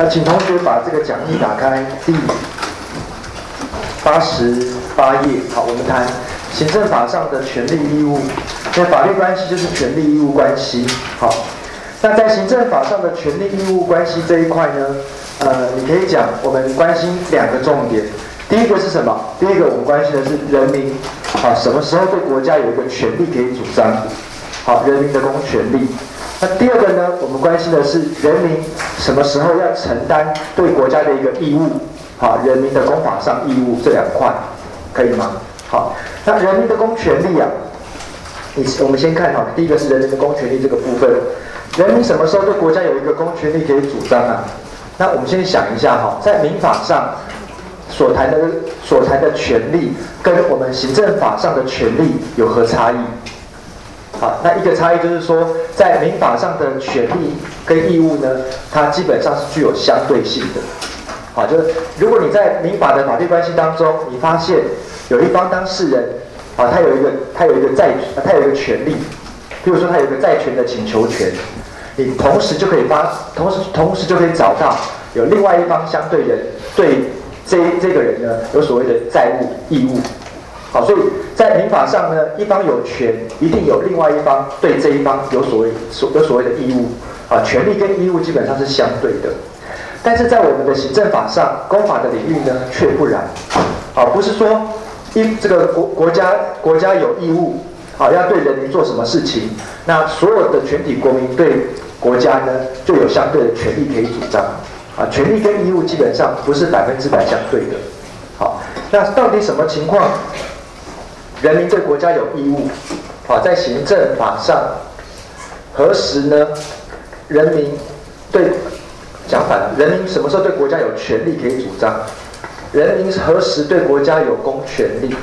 那请同学把这个讲义打开，第八十八页。好，我们谈行政法上的权利义务。那法律关系就是权利义务关系。好，那在行政法上的权利义务关系这一块呢，呃，你可以讲我们关心两个重点。第一个是什么？第一个我们关心的是人民，啊，什么时候对国家有一个权利可以主张？好，人民的公权利。那第二个呢？我们关心的是人民什么时候要承担对国家的一个义务？好，人民的公法上义务这两块，可以吗？好，那人民的公权利啊，你我们先看哈，第一个是人民的公权利这个部分，人民什么时候对国家有一个公权利可以主张啊？那我们先想一下哈，在民法上所谈的所谈的权利，跟我们行政法上的权利有何差异？好，那一个差异就是说，在民法上的权利跟义务呢，它基本上是具有相对性的。好，就是如果你在民法的法律关系当中，你发现有一方当事人，啊，他有一个他有一个债，他有一个权利，比如说他有一个债权的请求权，你同时就可以发，同时同时就可以找到有另外一方相对人对这这个人呢有所谓的债务义务。好，所以在民法上呢，一方有权，一定有另外一方对这一方有所谓所有所谓的义务，啊，权利跟义务基本上是相对的。但是在我们的行政法上，公法的领域呢却不然，啊，不是说一这个国国家国家有义务，啊，要对人民做什么事情，那所有的全体国民对国家呢就有相对的权利可以主张，啊，权利跟义务基本上不是百分之百相对的。好，那到底什么情况？人民对国家有义务，啊，在行政法上，何时呢？人民对讲反，人民什么时候对国家有权利可以主张？人民何时对国家有公权利？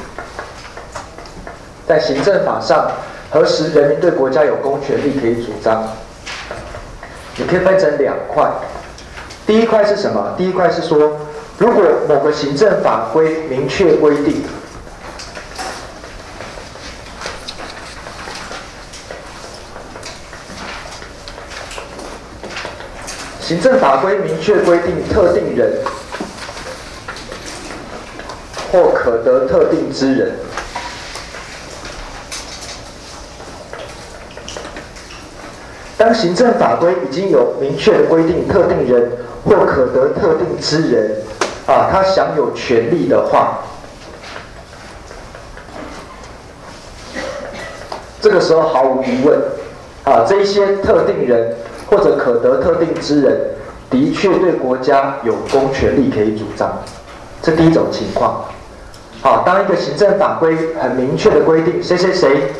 在行政法上，何时人民对国家有公权利可以主张？你可以分成两块，第一块是什么？第一块是说，如果某个行政法规明确规定。行政法规明确规定，特定人或可得特定之人，当行政法规已经有明确的规定，特定人或可得特定之人啊，他享有权利的话，这个时候毫无疑问啊，这一些特定人。或者可得特定之人，的确对国家有公权力可以主张，这第一种情况。好，当一个行政法规很明确的规定谁谁谁，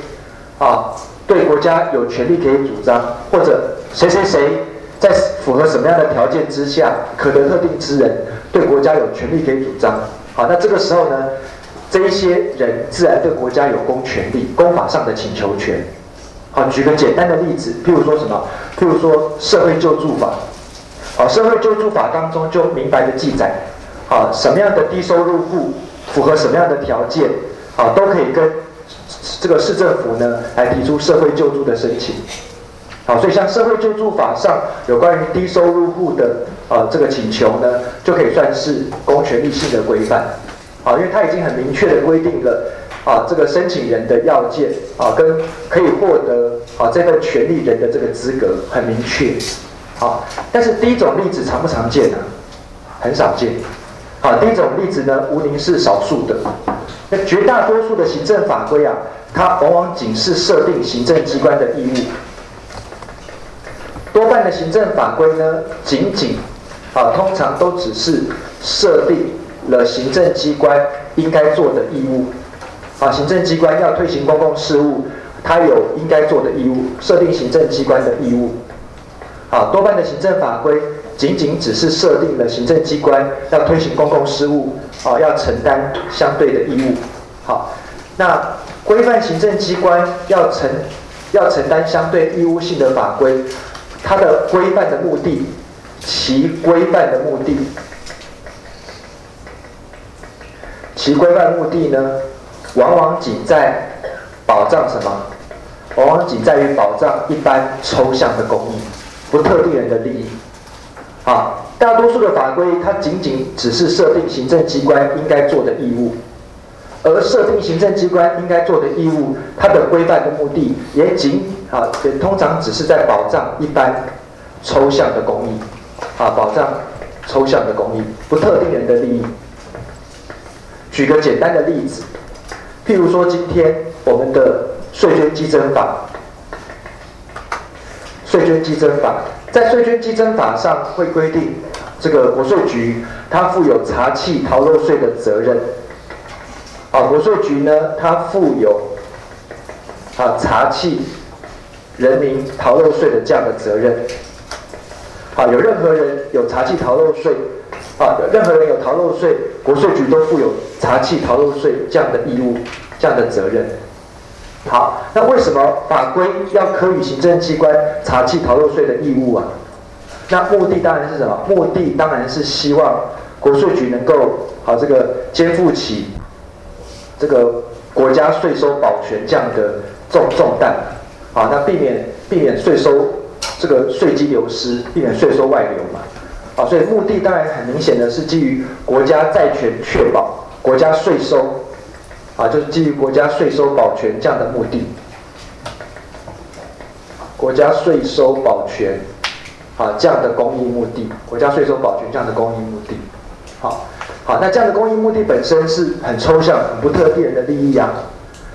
啊，对国家有权利可以主张，或者谁谁谁在符合什么样的条件之下，可得特定之人对国家有权利可以主张。好，那这个时候呢，这一些人自然对国家有公权力、公法上的请求权。好，举个简单的例子，譬如说什么？譬如说社会救助法。好，社会救助法当中就明白的记载，啊，什么样的低收入户符合什么样的条件，啊，都可以跟这个市政府呢来提出社会救助的申请。好，所以像社会救助法上有关于低收入户的呃这个请求呢，就可以算是公权力性的规范。好，因为它已经很明确的规定了。啊，这个申请人的要件啊，跟可以获得啊这份权利人的这个资格很明确，啊，但是第一种例子常不常见呢？很少见。好，第一种例子呢，无宁是少数的。那绝大多数的行政法规啊，它往往仅是设定行政机关的义务。多半的行政法规呢，仅仅啊，通常都只是设定了行政机关应该做的义务。啊，行政机关要推行公共事务，它有应该做的义务，设定行政机关的义务。好，多半的行政法规仅仅只是设定了行政机关要推行公共事务，啊，要承担相对的义务。好，那规范行政机关要承要承担相对义务性的法规，它的规范的目的，其规范的目的，其规范目的呢？往往仅在保障什么？往往仅在于保障一般抽象的公益，不特定人的利益。啊，大多数的法规它仅仅只是设定行政机关应该做的义务，而设定行政机关应该做的义务，它的规范的目的也仅啊，也通常只是在保障一般抽象的公益，啊，保障抽象的公益，不特定人的利益。举个简单的例子，譬如说今天我们的税捐稽征法，税捐稽征法在税捐稽征法上会规定，这个国税局它负有查缉逃漏税的责任。啊，国税局呢，它负有啊查缉人民逃漏税的这样的责任。啊，有任何人有查缉逃漏税。啊，任何人有逃漏税，国税局都负有查缉逃漏税这样的义务、这样的责任。好，那为什么法规要科予行政机关查缉逃漏税的义务啊？那目的当然是什么？目的当然是希望国税局能够好这个肩负起这个国家税收保全这样的重重担。好，那避免避免税收这个税基流失，避免税收外流嘛。啊，所以目的当然很明显的是基于国家债权确保、国家税收，啊，就是基于国家税收保全这样的目的。国家税收保全，啊，这样的公益目的，国家税收保全这样的公益目的，好，好，那这样的公益目的本身是很抽象、很不特定人的利益啊。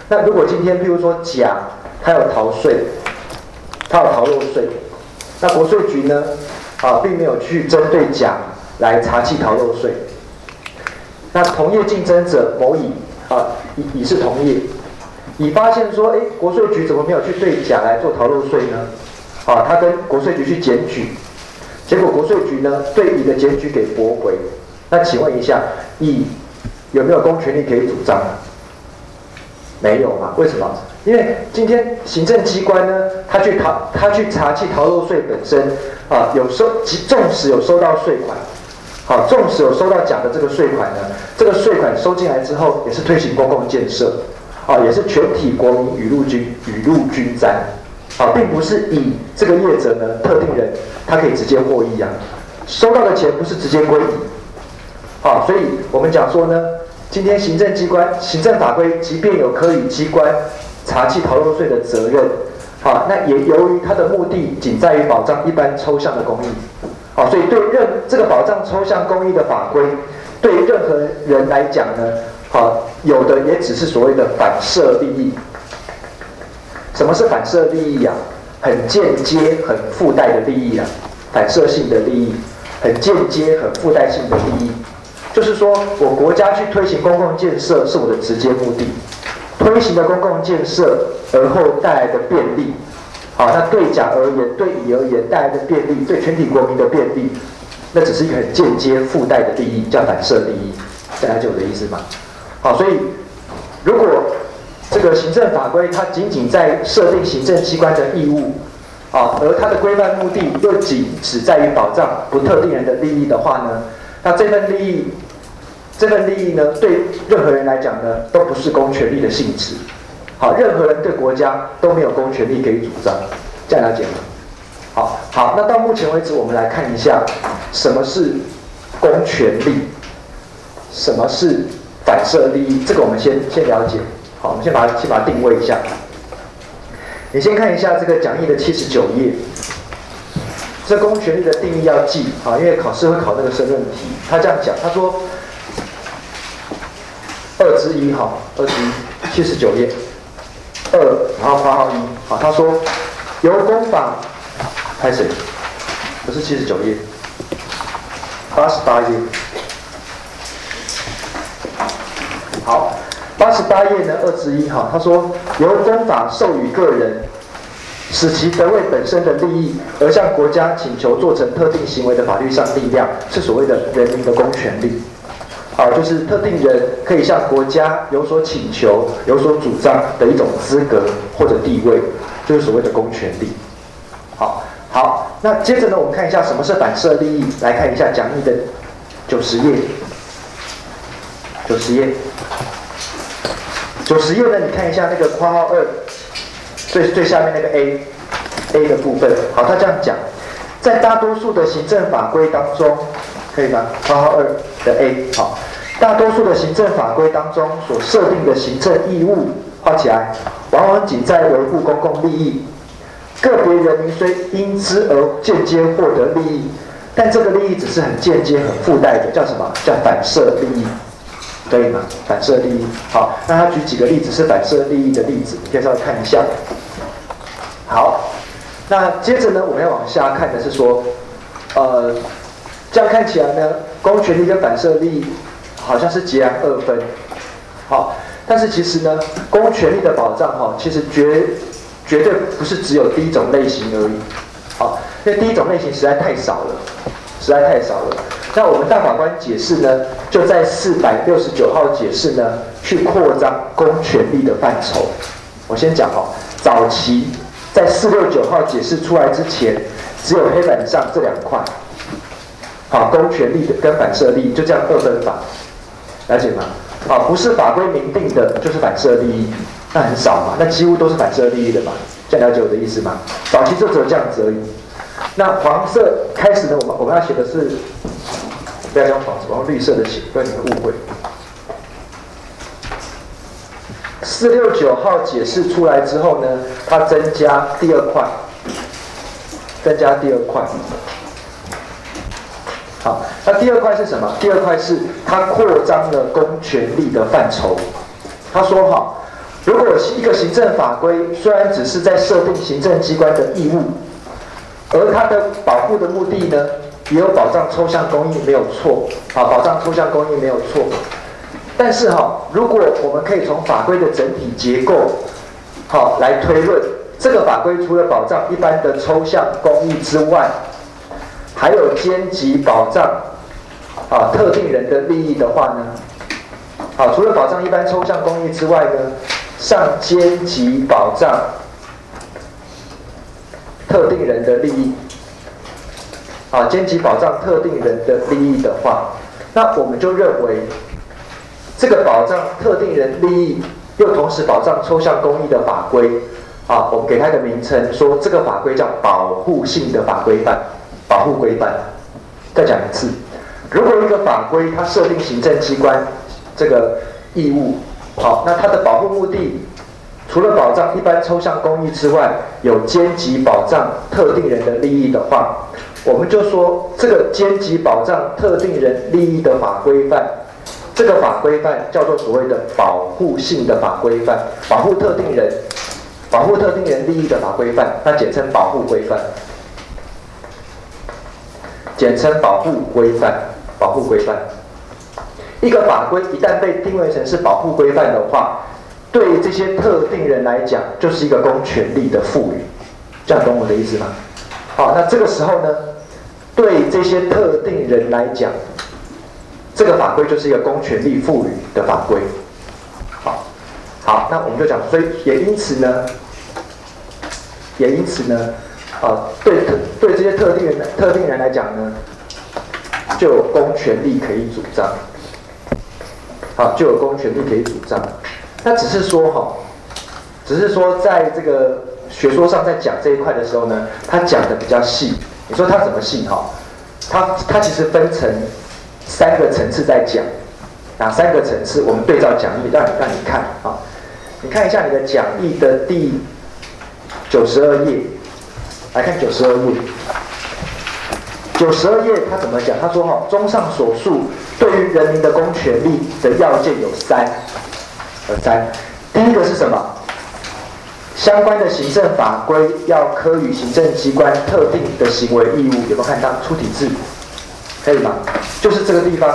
那如果今天，譬如说甲，他有逃税，他有逃漏税，那国税局呢？啊，并没有去针对甲来查缉逃漏税。那同业竞争者某乙啊，乙乙是同业，乙发现说，哎，国税局怎么没有去对甲来做逃漏税呢？啊，他跟国税局去检举，结果国税局呢对乙的检举给驳回。那请问一下，乙有没有公权力可以主张？没有嘛？为什么？因为今天行政机关呢，他去逃，他去查缉逃漏税本身啊，有收，纵使有收到税款，好，纵使有收到假的这个税款呢，这个税款收进来之后，也是推行公共建设，啊，也是全体国民雨露均雨露均沾，啊，并不是以这个业者呢特定人他可以直接获益啊，收到的钱不是直接归乙，啊，所以我们讲说呢，今天行政机关行政法规即便有科予机关。查缉逃漏税的责任，好，那也由于它的目的仅在于保障一般抽象的公益，好，所以对任这个保障抽象公益的法规，对于任何人来讲呢，好，有的也只是所谓的反射利益。什么是反射利益啊？很间接、很附带的利益啊，反射性的利益，很间接、很附带性的利益，就是说我国家去推行公共建设是我的直接目的。推行的公共建设，而后带来的便利，好，那对甲而言，对乙而言带来的便利，对全体国民的便利，那只是一个很间接附带的利益，叫反射利益，大家就我的意思吗。好，所以如果这个行政法规它仅仅在设定行政机关的义务，啊，而它的规范目的又仅只在于保障不特定人的利益的话呢，那这份利益。这份利益呢，对任何人来讲呢，都不是公权力的性质。好，任何人对国家都没有公权力可以主张，这样了解吗？好，好，那到目前为止，我们来看一下什么是公权力，什么是反射利益。这个我们先先了解。好，我们先把它先把它定位一下。你先看一下这个讲义的七十九页，这公权力的定义要记啊，因为考试会考那个申论题。他这样讲，他说。二之一哈，二之一，七十九页，二，然后括号一，好，他说由公法开始，不是七十九页，八十八页，好，八十八页呢，二之一哈，他说由公法授予个人，使其得为本身的利益而向国家请求做成特定行为的法律上力量，是所谓的人民的公权力。啊，就是特定人可以向国家有所请求、有所主张的一种资格或者地位，就是所谓的公权力。好，好，那接着呢，我们看一下什么是反射利益。来看一下讲义的九十页，九十页，九十页呢，你看一下那个括号二最最下面那个 A，A 的部分。好，他这样讲，在大多数的行政法规当中，可以吗？括号二的 A 好，大多数的行政法规当中所设定的行政义务，画起来，往往仅在维护公共利益，个别人民虽因之而间接获得利益，但这个利益只是很间接、很附带的，叫什么？叫反射利益，可以吗？反射利益。好，那他举几个例子是反射利益的例子，你可以稍微看一下。好。那接着呢，我们要往下看的是说，呃，这样看起来呢，公共权利跟反射利益好像是截然二分，好，但是其实呢，公权力的保障哈，其实绝绝对不是只有第一种类型而已，好，因为第一种类型实在太少了，实在太少了。那我们大法官解释呢，就在四百六十九号解释呢，去扩张公权力的范畴。我先讲哈，早期。在四六九号解释出来之前，只有黑板上这两块，好，公权力的跟反射力就这样二分法，了解吗？啊，不是法规明定的，就是反射利益，那很少嘛，那几乎都是反射利益的嘛，这样了解我的意思吗？早期就只有这样子而已。那黄色开始呢，我们我们要写的是，不要用黄色，我用绿色的写，不然你会误会。四六九号解释出来之后呢，它增加第二块，增加第二块。好，那第二块是什么？第二块是它扩张了公权力的范畴。他说哈，如果一个行政法规虽然只是在设定行政机关的义务，而它的保护的目的呢，也有保障抽象公益没有错，啊，保障抽象公益没有错。但是哈，如果我们可以从法规的整体结构，好来推论，这个法规除了保障一般的抽象公益之外，还有兼及保障啊特定人的利益的话呢，啊，除了保障一般抽象公益之外呢，上兼及保障特定人的利益，啊，兼及保障特定人的利益的话，那我们就认为。这个保障特定人利益，又同时保障抽象公益的法规，啊，我们给它一个名称，说这个法规叫保护性的法规范，保护规范。再讲一次，如果一个法规它设定行政机关这个义务，好，那它的保护目的，除了保障一般抽象公益之外，有兼及保障特定人的利益的话，我们就说这个兼及保障特定人利益的法规范。这个法规范叫做所谓的保护性的法规范，保护特定人、保护特定人利益的法规范，那简称保护规范，简称保护规范，保护规范。一个法规一旦被定位成是保护规范的话，对这些特定人来讲，就是一个公权力的赋予，这样懂我的意思吗？好，那这个时候呢，对这些特定人来讲。这个法规就是一个公权力赋予的法规，好，好，那我们就讲，所以也因此呢，也因此呢，啊，对特对这些特定人特定人来讲呢，就有公权力可以主张，好，就有公权力可以主张。那只是说哈，只是说在这个学说上在讲这一块的时候呢，他讲的比较细。你说他怎么细哈？他他其实分成。三个层次在讲，哪三个层次？我们对照讲义，让你让你看啊，你看一下你的讲义的第九十二页，来看九十二页。九十二页他怎么讲？他说哈，综上所述，对于人民的公权力的要件有三，有三。第一个是什么？相关的行政法规要科予行政机关特定的行为义务，有没有看到出体字？可以吗？就是这个地方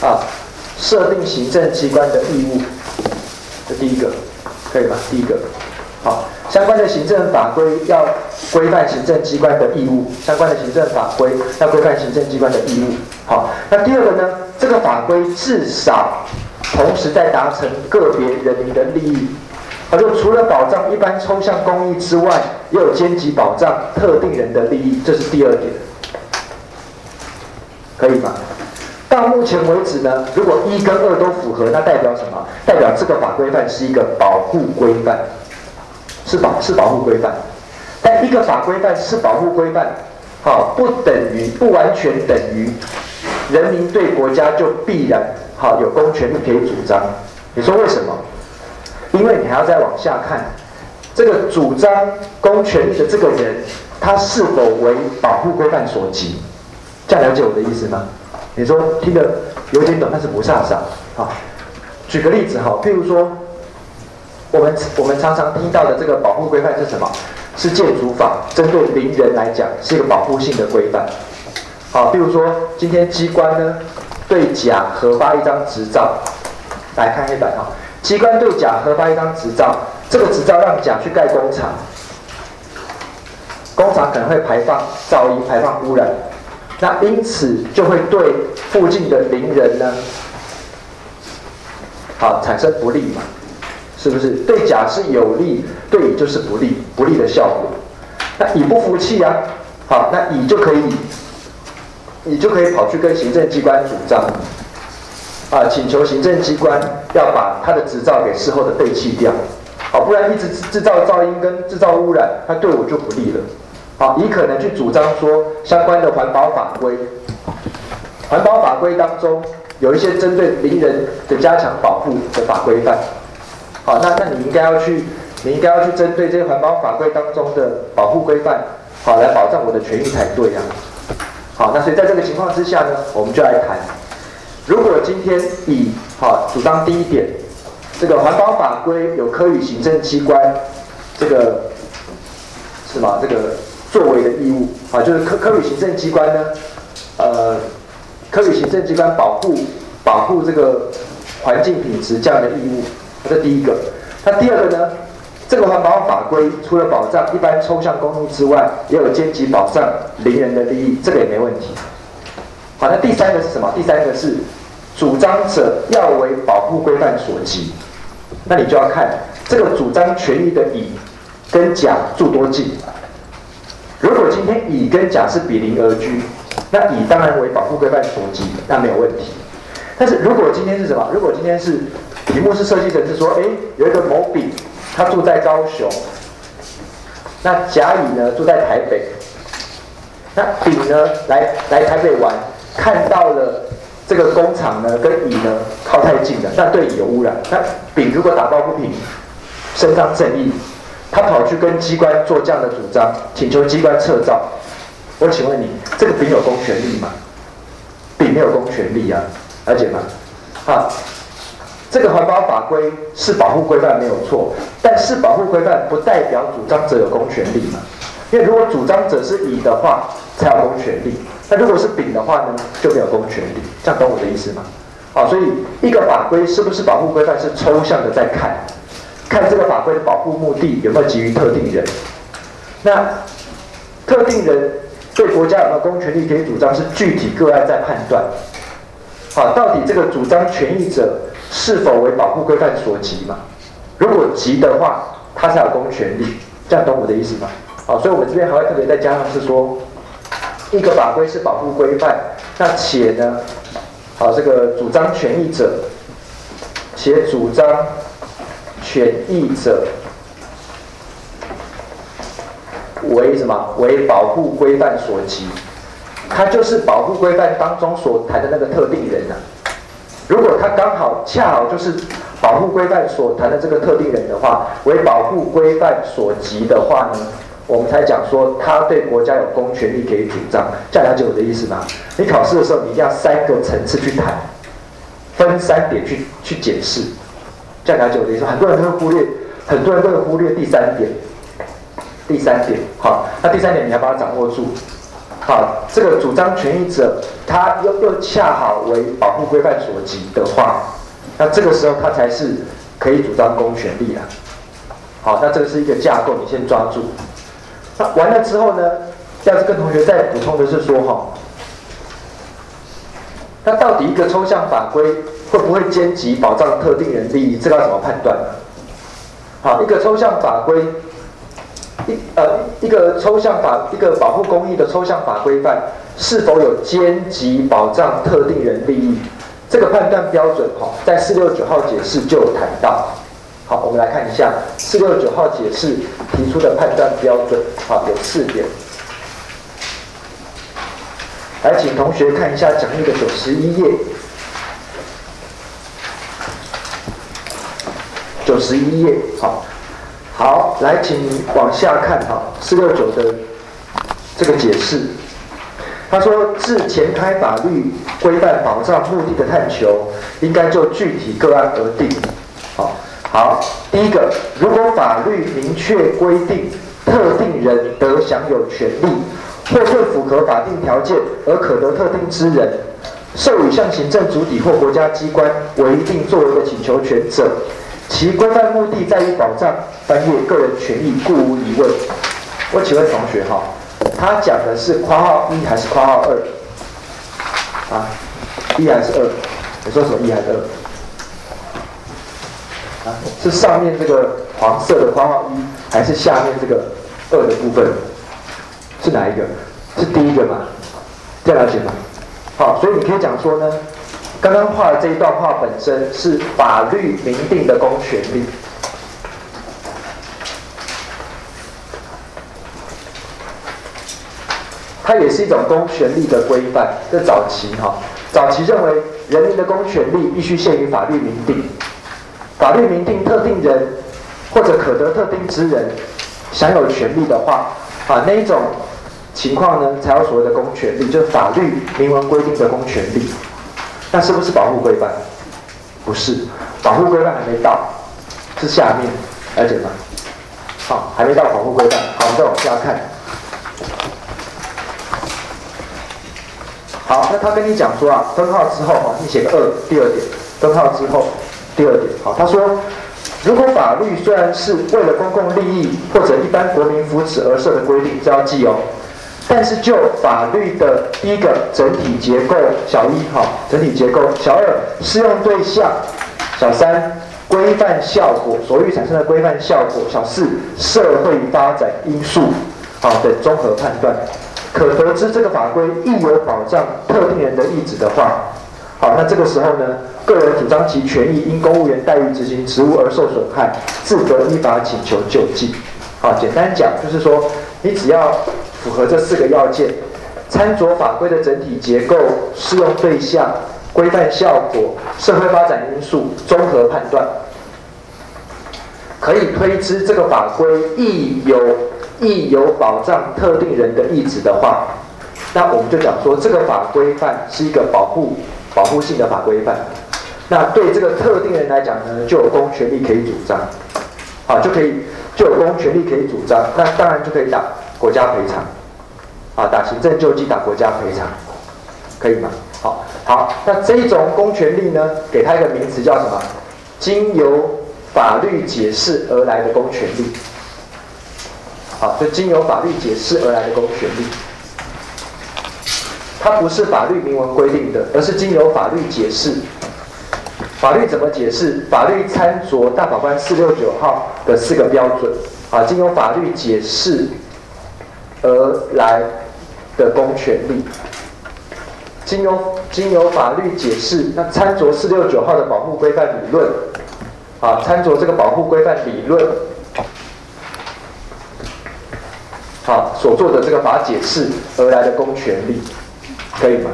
啊，设定行政机关的义务，这第一个，可以吗？第一个，相关的行政法规要规范行政机关的义务，相关的行政法规要规范行政机关的义务。好，那第二个呢？这个法规至少同时在达成个别人民的利益，他说除了保障一般抽象公益之外，也有兼及保障特定人的利益，这是第二点。可以吗？到目前为止呢，如果一跟二都符合，那代表什么？代表这个法规范是一个保护规范，是保是保护规范。但一个法规范是保护规范，好，不等于不完全等于人民对国家就必然好有公权力可以主张。你说为什么？因为你还要再往下看，这个主张公权力的这个人，他是否为保护规范所及？这样了解我的意思吗？你说听得有点懂，但是不飒飒。好，举个例子哈，譬如说，我们我们常常听到的这个保护规范是什么？是建筑法针对邻人来讲是一个保护性的规范，好，比如说今天机关呢对甲核发一张执照，来看黑板啊，机关对甲核发一张执照，这个执照让甲去盖工厂，工厂可能会排放噪音、排放污染，那因此就会对附近的邻人呢，好产生不利嘛。是不是对甲是有利，对乙就是不利，不利的效果。那乙不服气啊，好，那乙就可以，乙就可以跑去跟行政机关主张，啊，请求行政机关要把他的执照给事后的废弃掉，好，不然一直制造噪音跟制造污染，他对我就不利了。好，乙可能去主张说相关的环保法规，环保法规当中有一些针对邻人的加强保护的法规范。好，那那你应该要去，你应该要去针对这些环保法规当中的保护规范，好来保障我的权益才对啊。好，那所以在这个情况之下呢，我们就来谈，如果今天乙好主张第一点，这个环保法规有科与行政机关这个是吗？这个作为的义务啊，就是科科与行政机关呢，呃，科与行政机关保护保护这个环境品质这样的义务。这第一个，那第二个呢？这个环保法规除了保障一般抽象公益之外，也有兼及保障邻人的利益，这个也没问题。好，那第三个是什么？第三个是主张者要为保护规范所及，那你就要看这个主张权益的乙跟甲住多近。如果今天乙跟甲是比邻而居，那乙当然为保护规范所及，那没有问题。但是如果今天是什么？如果今天是题目是设计成是说，哎，有一个某丙，他住在高雄，那甲乙呢住在台北，那丙呢来来台北玩，看到了这个工厂呢跟乙呢靠太近了，那对乙有污染。那丙如果打抱不平，伸张正义，他跑去跟机关做这样的主张，请求机关撤照。我请问你，这个丙有公权力吗？丙没有公权力啊，了解吗？好。这个环保法规是保护规范没有错，但是保护规范不代表主张者有公权力嘛？因为如果主张者是乙的话，才有公权力；那如果是丙的话呢，就没有公权力。这样懂我的意思吗？好，所以一个法规是不是保护规范是抽象的，在看，看这个法规的保护目的有没有给予特定人。那特定人对国家有没有公权力可以主张，是具体个案在判断。好，到底这个主张权益者。是否为保护规范所及嘛？如果及的话，他才有公权力，这样懂我的意思吗？好，所以我们这边还会特别再加上是说，一个法规是保护规范，那且呢，好，这个主张权益者，且主张权益者为什么？为保护规范所及，他就是保护规范当中所谈的那个特定人啊。如果他刚好恰好就是保护规范所谈的这个特定人的话，为保护规范所及的话呢，我们才讲说他对国家有公权力可以主张。这样了解我的意思吗？你考试的时候，你一定要三个层次去谈，分三点去去解释。这样了解我的意思。很多人都会忽略，很多人都会忽略第三点。第三点，好，那第三点你要把它掌握住。好，这个主张权益者，他又又恰好为保护规范所及的话，那这个时候他才是可以主张公权力的。好，那这个是一个架构，你先抓住。那完了之后呢，要是跟同学再补充的是说，哈，那到底一个抽象法规会不会兼及保障特定人利益？这个要怎么判断？好，一个抽象法规。一呃，一个抽象法，一个保护公益的抽象法规范，是否有兼及保障特定人利益？这个判断标准，哈，在四六九号解释就有谈到。好，我们来看一下四六九号解释提出的判断标准，好，有四点。来，请同学看一下讲义的九十一页，九十一页，好，好，来，请往下看哈，四六九的这个解释。他说：“自前开法律规范保障目的的探求，应该就具体个案而定。”好，好，第一个，如果法律明确规定特定人得享有权利，或对符合法定条件而可得特定之人，授予向行政主体或国家机关为一定作为的请求权者，其规范目的在于保障翻译个人权益，故无疑问。我请问同学哈？他讲的是括号一还是括号二？啊，一还是二？你说什么一还是二？啊，是上面这个黄色的括号一，还是下面这个二的部分？是哪一个？是第一个吗？这样了解吗？好，所以你可以讲说呢，刚刚画的这一段话本身是法律明定的公权力。它也是一种公权力的规范。这早期哈，早期认为人民的公权力必须限于法律明定，法律明定特定人或者可得特定之人享有权利的话，啊那一种情况呢，才有所谓的公权力，就是法律明文规定的公权力。那是不是保护规范？不是，保护规范还没到，是下面，了解吗？好，还没到保护规范。好，我们再往下看。好，那他跟你讲说啊，分号之后哈，你写个二，第二点，分号之后，第二点，好，他说，如果法律虽然是为了公共利益或者一般国民福祉而设的规定，这要记哦，但是就法律的第一个整体结构，小一哈，整体结构，小二适用对象，小三规范效果，所欲产生的规范效果，小四社会发展因素，好的综合判断。可得知这个法规亦有保障特定人的意志的话，好，那这个时候呢，个人主张其权益因公务员待遇执行职务而受损害，自得依法请求救济。好，简单讲就是说，你只要符合这四个要件：参酌法规的整体结构、适用对象、规范效果、社会发展因素，综合判断，可以推知这个法规亦有。亦有保障特定人的意志的话，那我们就讲说，这个法规范是一个保护保护性的法规范。那对这个特定人来讲呢，就有公权力可以主张，好，就可以就有公权力可以主张。那当然就可以打国家赔偿，啊，打行政救济，打国家赔偿，可以吗？好，好，那这一种公权力呢，给它一个名词叫什么？经由法律解释而来的公权力。好，就经由法律解释而来的公权力，它不是法律明文规定的，而是经由法律解释。法律怎么解释？法律参酌大法官四六九号的四个标准。啊，经由法律解释而来的公权力，经由经由法律解释，那参酌四六九号的保护规范理论。啊，参酌这个保护规范理论。好，所做的这个法解释而来的公权力，可以吗？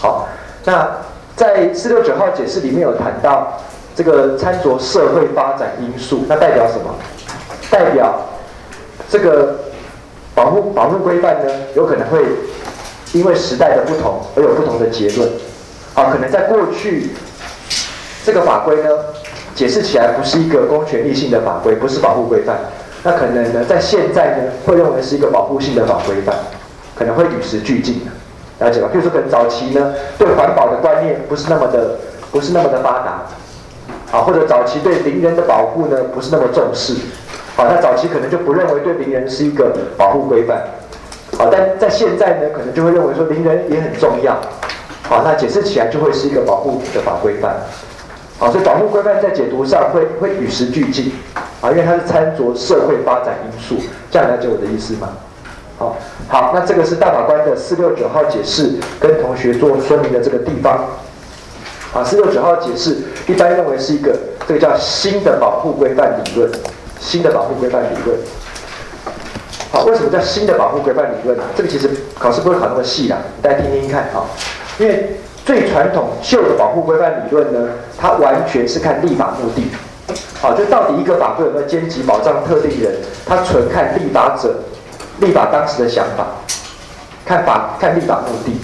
好，那在四六九号解释里面有谈到这个参酌社会发展因素，那代表什么？代表这个保护保护规范呢，有可能会因为时代的不同而有不同的结论。啊，可能在过去这个法规呢，解释起来不是一个公权力性的法规，不是保护规范。那可能呢，在现在呢，会认为是一个保护性的法规范，可能会与时俱进的，了解吧？譬如说，可能早期呢，对环保的观念不是那么的，不是那么的发达，啊，或者早期对邻人的保护呢，不是那么重视，好，那早期可能就不认为对邻人是一个保护规范，好，但在现在呢，可能就会认为说邻人也很重要，好，那解释起来就会是一个保护的法规范。好，所以保护规范在解读上会会与时俱进，啊，因为它是参酌社会发展因素，这样了解我的意思吗？好，好，那这个是大法官的四六九号解释，跟同学做说明的这个地方。啊，四六九号解释一般认为是一个这个叫新的保护规范理论，新的保护规范理论。好，为什么叫新的保护规范理论呢？这个其实考试不会考那么细啦，大家听听看啊。因为最传统旧的保护规范理论呢，它完全是看立法目的。好，就到底一个法规有没有兼及保障特定人，它纯看立法者、立法当时的想法，看法看立法目的，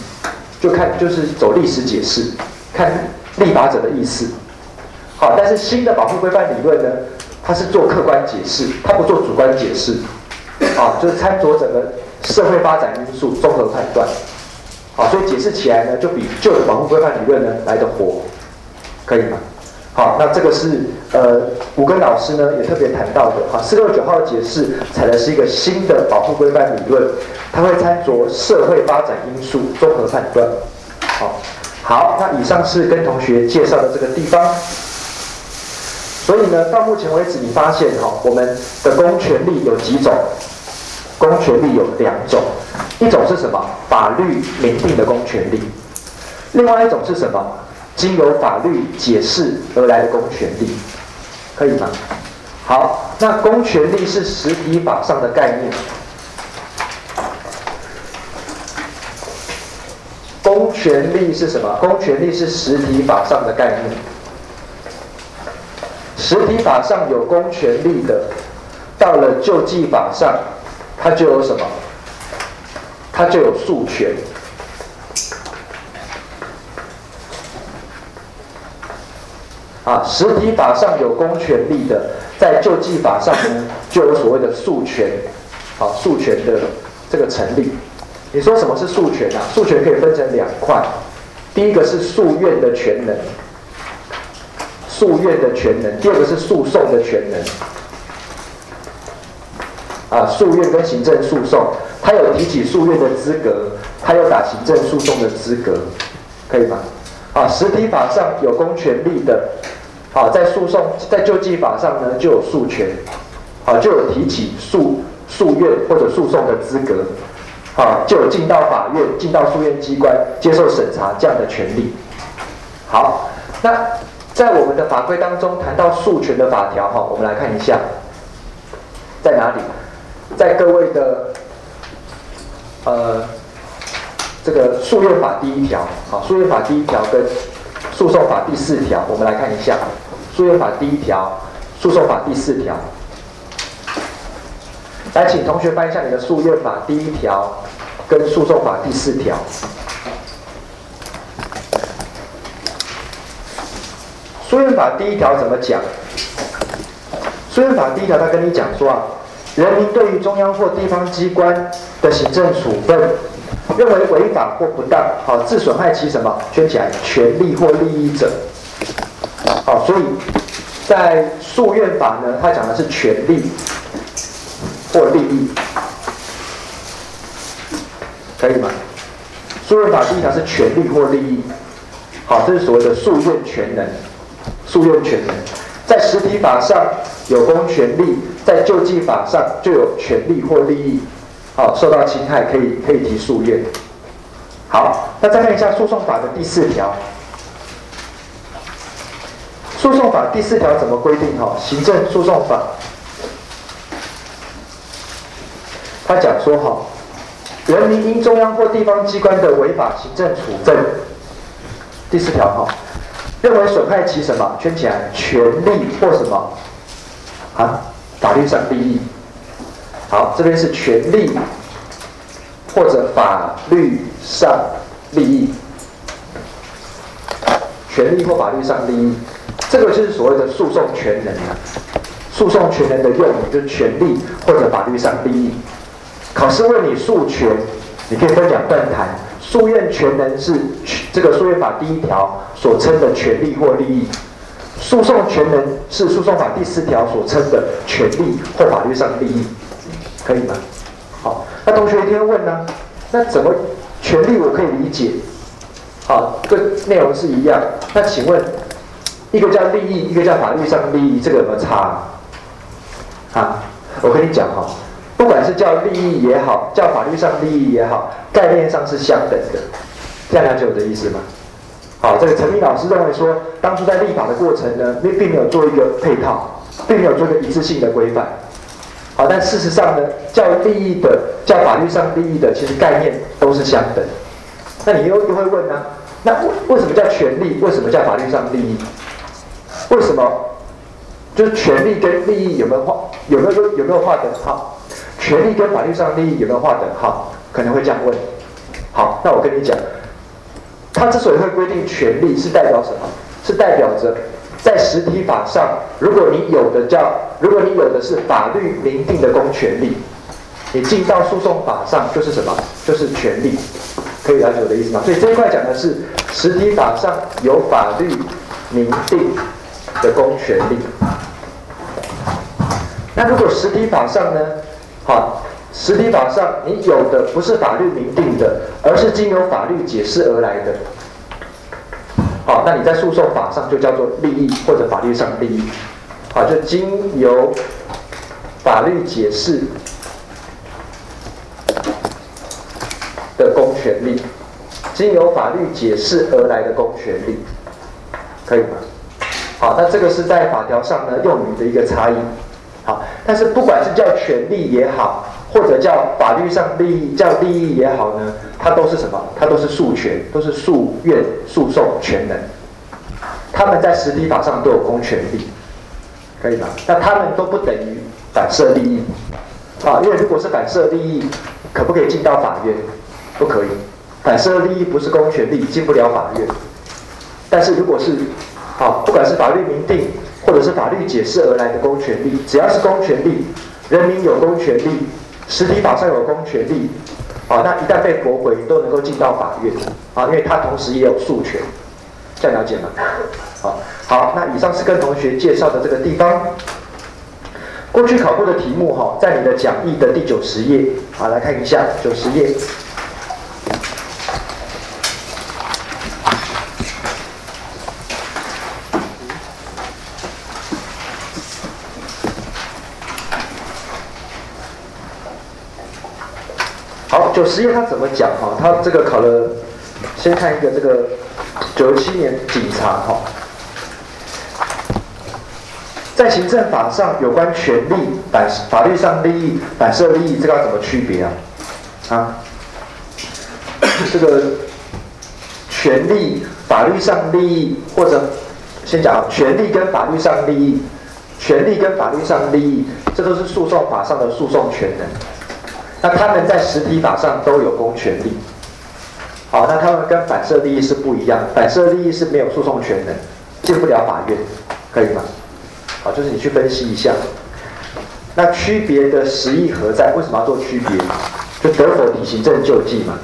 就看就是走历史解释，看立法者的意思。好，但是新的保护规范理论呢，它是做客观解释，它不做主观解释。啊，就是参酌整个社会发展因素综合判断。好，所以解释起来呢，就比旧的保护规范理论呢来得活，可以吗？好，那这个是呃，吴根老师呢也特别谈到的。哈，四六九号解释采的是一个新的保护规范理论，它会参酌社会发展因素综合判断。好，好，那以上是跟同学介绍的这个地方。所以呢，到目前为止，你发现哈，我们的公权力有几种？公权力有两种，一种是什么？法律明定的公权力，另外一种是什么？经由法律解释而来的公权力，可以吗？好，那公权力是实体法上的概念。公权力是什么？公权力是实体法上的概念。实体法上有公权力的，到了救济法上，它就有什么？它就有诉权。啊，实体法上有公权力的，在救济法上呢，就有所谓的诉权。啊，诉权的这个成立。你说什么是诉权啊？诉权可以分成两块，第一个是诉愿的权能。诉愿的权能，第二个是诉讼的权能。啊，诉愿跟行政诉讼，他有提起诉愿的资格，他有打行政诉讼的资格，可以吗？啊，实体法上有公权力的，啊，在诉讼在救济法上呢就有诉权，啊，就有提起诉诉愿或者诉讼的资格，啊，就有进到法院、进到诉愿机关接受审查这样的权利。好，那。在我们的法规当中谈到诉权的法条，哈，我们来看一下，在哪里？在各位的呃这个诉愿法第一条，好，诉愿法第一条跟诉讼法第四条，我们来看一下，诉愿法第一条，诉讼法第四条。来，请同学翻一下你的诉愿法第一条跟诉讼法第四条。诉愿法第一条怎么讲？诉愿法第一条，他跟你讲说啊，人民对于中央或地方机关的行政处分，认为违法或不当，好，致损害其什么？圈起来，权利或利益者，好，所以在诉愿法呢，它讲的是权利或利益，可以吗？诉愿法第一条是权利或利益，好，这是所谓的诉愿权能。诉愿权能，在实体法上有公权力，在救济法上就有权利或利益，好受到侵害可以可以提诉愿。好，那再看一下诉讼法的第四条。诉讼法第四条怎么规定？哈，行政诉讼法，他讲说哈，人民因中央或地方机关的违法行政处分，第四条哈。认为损害其什么？圈起来，权利或什么？啊，法律上利益。好，这边是权利或者法律上利益。权利或法律上利益，这个就是所谓的诉讼权人啊。诉讼权人的用语就是权利或者法律上利益。考试问你诉权，你可以分两段谈。诉愿权能是这个诉愿法第一条所称的权利或利益，诉讼权能是诉讼法第四条所称的权利或法律上的利益，可以吗？好，那同学一定会问呢，那怎么权利我可以理解？好，这内容是一样，那请问一个叫利益，一个叫法律上利益，这个有没有差？啊，我跟你讲哈。不管是叫利益也好，叫法律上利益也好，概念上是相等的，这样了解我的意思吗？好，这个陈明老师认为说，当初在立法的过程呢，并并没有做一个配套，并没有做一个一次性的规范。好，但事实上呢，叫利益的、叫法律上利益的，其实概念都是相等。那你又又会问呢？那为什么叫权利？为什么叫法律上利益？为什么？就是权利跟利益有没有划有没有有没有划等号？权利跟法律上利益有没有画等号？可能会这样问。好，那我跟你讲，他之所以会规定权利，是代表什么？是代表着在实体法上，如果你有的叫，如果你有的是法律明定的公权力，你进到诉讼法上就是什么？就是权利。可以了解我的意思吗？所以这一块讲的是实体法上有法律明定的公权力。那如果实体法上呢？好，实体法上你有的不是法律明定的，而是经由法律解释而来的。好，那你在诉讼法上就叫做利益或者法律上利益。好，就经由法律解释。的公权力，经由法律解释而来的公权力，可以吗？好，那这个是在法条上呢用语的一个差异。好，但是不管是叫权利也好，或者叫法律上利益叫利益也好呢，它都是什么？它都是诉权，都是诉愿诉讼权能。他们在实体法上都有公权力，可以吗？那他们都不等于反射利益。啊，因为如果是反射利益，可不可以进到法院？不可以，反射利益不是公权力，进不了法院。但是如果是，好，不管是法律明定，或者是法律解释而来的公权力，只要是公权力，人民有公权力，实体法上有公权力，啊，那一旦被驳回，都能够进到法院，啊，因为他同时也有诉权，这样了解吗？好，好，那以上是跟同学介绍的这个地方。过去考过的题目，哈，在你的讲义的第九十页，好，来看一下九十页。九十页他怎么讲哈？他这个考了，先看一个这个九十七年警察哈，在行政法上有关权利反法律上利益反射利益，这个要怎么区别啊？啊，这个权利法律上利益或者先讲权利跟法律上利益，权利跟法律上利益，这都是诉讼法上的诉讼权能。那他们在实体法上都有公权力，好，那他们跟反射利益是不一样，反射利益是没有诉讼权的，进不了法院，可以吗？好，就是你去分析一下，那区别的实意何在？为什么要做区别？就得否提行政救济嘛？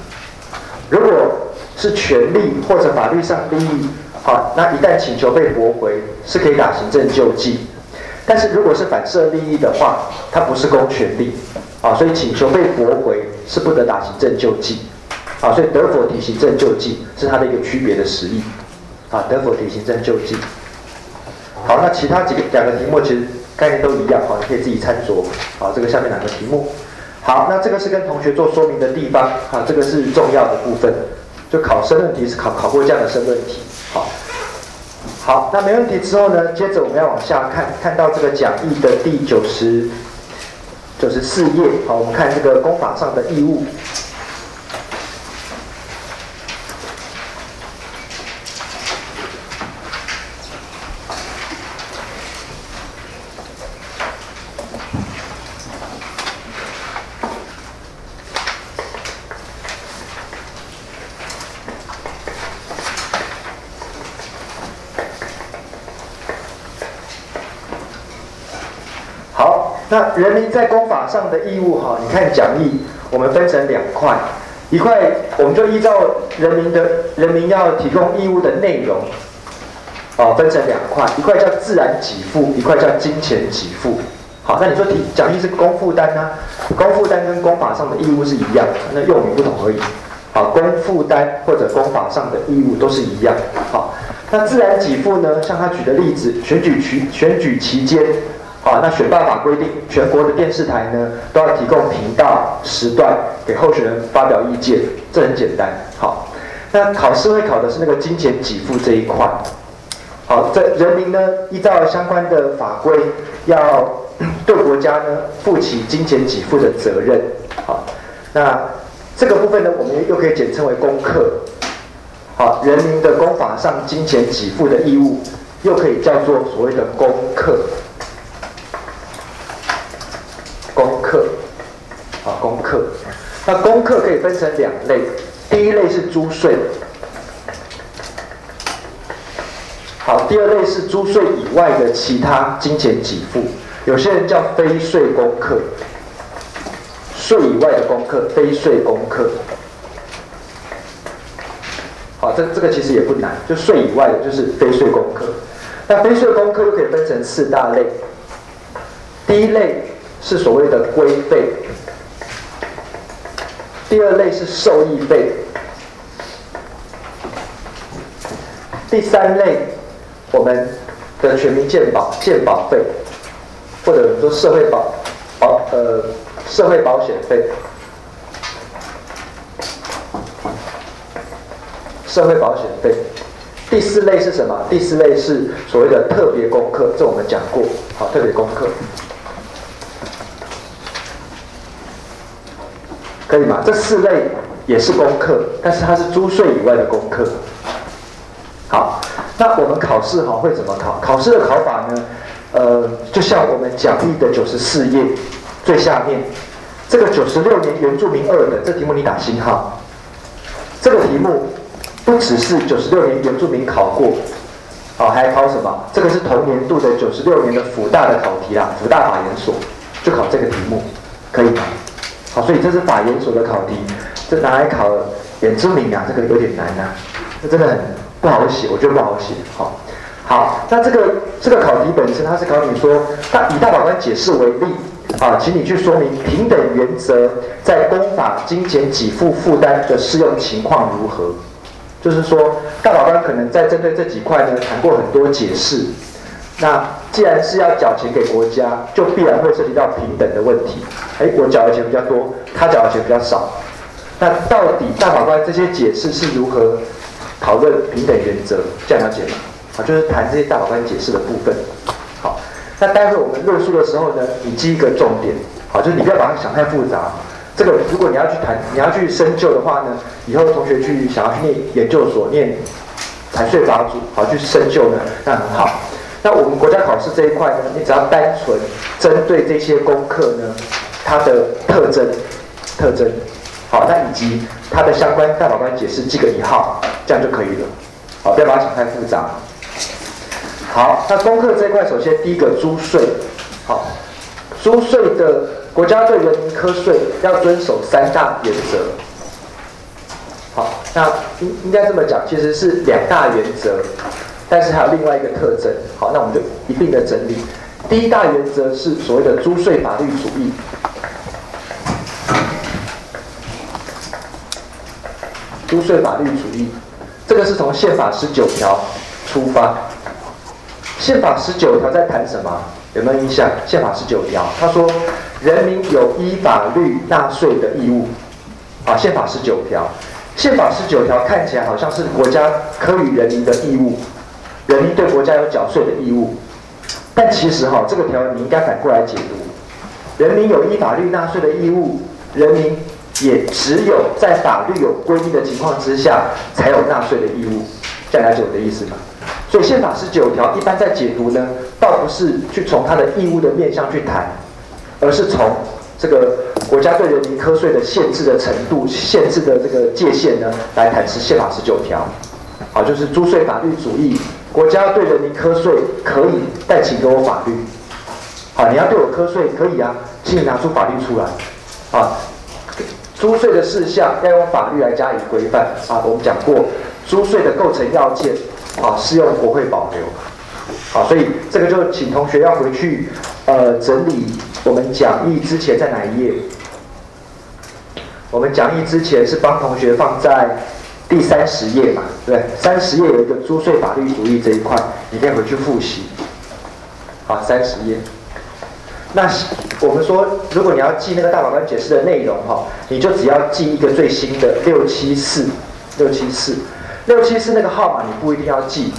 如果是权利或者法律上利益，好，那一旦请求被驳回，是可以打行政救济，但是如果是反射利益的话，它不是公权力。啊，所以请求被驳回是不得打行政救济，啊，所以得否提行政救济是它的一个区别的实例，啊，得否提行政救济。好，那其他几个两个题目其实概念都一样，好，你可以自己参酌。好，这个下面两个题目，好，那这个是跟同学做说明的地方，啊，这个是重要的部分，就考申论题是考考过这样的申论题，好，好，那没问题之后呢，接着我们要往下看，看到这个讲义的第九十。就是事业，好，我们看这个功法上的义务。那人民在公法上的义务，哈，你看讲义，我们分成两块，一块我们就依照人民的人民要提供义务的内容，啊，分成两块，一块叫自然给付，一块叫金钱给付。好，那你说提讲义是公负担呢？公负担跟公法上的义务是一样，那用语不同而已。好，公负担或者公法上的义务都是一样。好，那自然给付呢？像他举的例子，选举期选举期间。啊，那选办法规定，全国的电视台呢都要提供频道时段给候选人发表意见，这很简单。好，那考试会考的是那个金钱给付这一块。好，这人民呢依照相关的法规要 对国家呢负起金钱给付的责任。好，那这个部分呢，我们又可以简称为公课。好，人民的公法上金钱给付的义务，又可以叫做所谓的公课，啊，公课。那功课可以分成两类，第一类是租税。好，第二类是租税以外的其他金钱给付，有些人叫非税功课，税以外的功课，非税功课。好，这这个其实也不难，就税以外的就是非税功课。那非税功课又可以分成四大类，第一类是所谓的规费，第二类是受益费，第三类。我们的全民健保健保费，或者说社会保保呃社会保险费，社会保险费。第四类是什么？第四类是所谓的特别功课，这我们讲过。好，特别功课可以吗？这四类也是功课，但是它是租税以外的功课。好。那我们考试哈会怎么考？考试的考法呢？呃，就像我们讲义的九十四页最下面这个九十六年原住民二的这题目，你打星号。这个题目不只是九十六年原住民考过，好，还考什么？这个是同年度的九十六年的辅大的考题啦，辅大法研所就考这个题目，可以吗？好，所以这是法研所的考题，这拿来考原住民啊，这个有点难啊，这真的很。不好写，我觉得不好写。好，好，那这个这个考题本身，它是考你说，大以大法官解释为例，啊，请你去说明平等原则在公法金钱给付负担的适用情况如何。就是说，大法官可能在针对这几块呢谈过很多解释。那既然是要缴钱给国家，就必然会涉及到平等的问题。哎，我缴的钱比较多，他缴的钱比较少。那到底大法官这些解释是如何？讨论平等原则，这样了解吗？啊，就是谈这些大法官解释的部分。好，那待会我们论述的时候呢，你记一个重点，好，就是你不要把它想太复杂。这个如果你要去谈，你要去深究的话呢，以后同学去想要去念研究所念财税法组，好去深究呢，那很好。那我们国家考试这一块呢，你只要单纯针对这些功课呢，它的特征，特征。好，那以及它的相关大法官解释记个一号，这样就可以了。好，不要把它想太复杂。好，那功课这一块，首先第一个租税。好，租税的国家对人民课税要遵守三大原则。好，那应应该这么讲，其实是两大原则，但是还有另外一个特征。好，那我们就一并的整理。第一大原则是所谓的租税法律主义。租税法律主义，这个是从宪法十九条出发。宪法十九条在谈什么？有没有印象？宪法十九条，他说人民有依法律纳税的义务。啊，宪法十九条，宪法十九条看起来好像是国家科与人民的义务，人民对国家有缴税的义务。但其实哈，这个条文你应该反过来解读：人民有依法律纳税的义务，人民。也只有在法律有规定的情况之下，才有纳税的义务。这样了解我的意思吗？所以宪法十九条一般在解读呢，倒不是去从它的义务的面向去谈，而是从这个国家对人民课税的限制的程度、限制的这个界限呢，来谈是宪法十九条。好，就是租税法律主义，国家对人民课税可以，但请给我法律。好，你要对我课税可以啊，请你拿出法律出来。啊。租税的事项要用法律来加以规范啊！我们讲过，租税的构成要件啊，适用国会保留。好，所以这个就请同学要回去呃整理我们讲义之前在哪一页？我们讲义之前是帮同学放在第三十页嘛？对，三十页有一个租税法律主义这一块，你可以回去复习。好，三十页。那我们说，如果你要记那个大法官解释的内容哈，你就只要记一个最新的六七四六七四六七四那个号码，你不一定要记。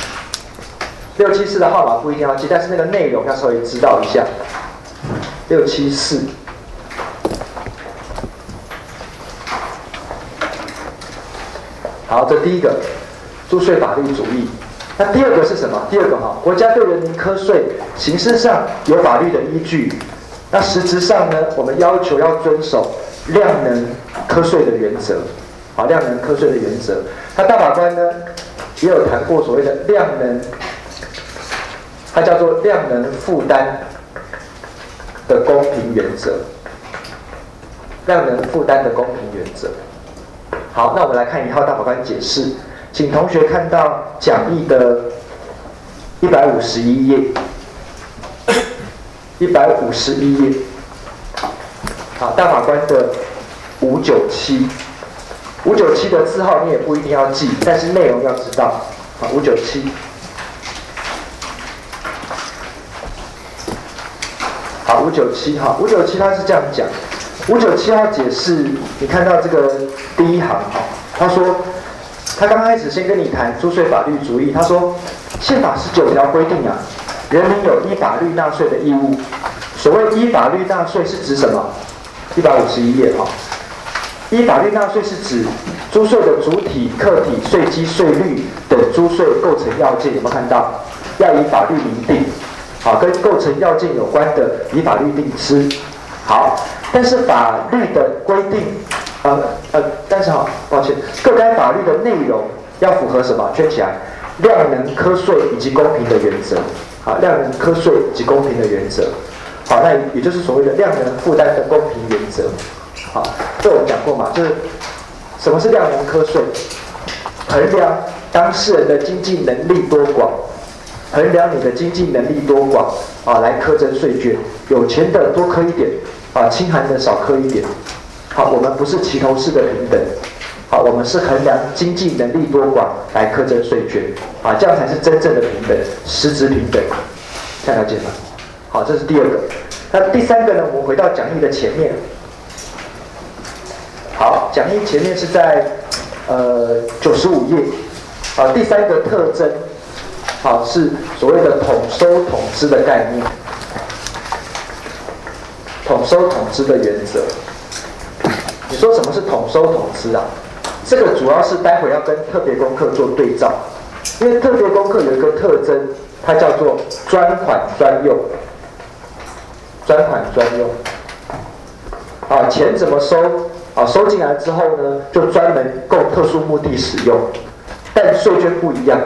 六七四的号码不一定要记，但是那个内容要稍微知道一下。六七四。好，这第一个，租税法律主义。那第二个是什么？第二个哈，国家对人民课税，形式上有法律的依据，那实质上呢，我们要求要遵守量能课税的原则。好，量能课税的原则。那大法官呢，也有谈过所谓的量能，它叫做量能负担的公平原则。量能负担的公平原则。好，那我们来看一号大法官解释。请同学看到讲义的一百五十一页，一百五十一页。好，大法官的五九七，五九七的字号你也不一定要记，但是内容要知道。好，五九七。好，五九七号，五九七他是这样讲，五九七号解释，你看到这个第一行，哈，他说。他刚开始先跟你谈租税法律主义，他说宪法十九条规定啊，人民有依法律纳税的义务。所谓依法律纳税是指什么？一百五十一页哈，依法律纳税是指租税的主体、客体、税基、税率等租税构成要件有没有看到？要以法律明定，好，跟构成要件有关的以法律定之。好，但是法律的规定。呃呃，但是哈，抱歉，各该法律的内容要符合什么？圈起来，量能科税以及公平的原则。好，量能科税及公平的原则。好，那也就是所谓的量能负担的公平原则。好，这我们讲过嘛，就是什么是量能科税？衡量当事人的经济能力多广，衡量你的经济能力多广啊，来苛征税捐。有钱的多磕一点，啊，清寒的少磕一点。好，我们不是齐头式的平等，好，我们是衡量经济能力多寡来苛征税捐，啊，这样才是真正的平等，实质平等，看了解吗？好，这是第二个。那第三个呢？我们回到讲义的前面。好，讲义前面是在呃九十五页。好，第三个特征，好是所谓的统收统支的概念，统收统支的原则。你说什么是统收统支啊？这个主要是待会要跟特别功课做对照，因为特别功课有一个特征，它叫做专款专用。专款专用，啊，钱怎么收？啊，收进来之后呢，就专门供特殊目的使用。但税捐不一样，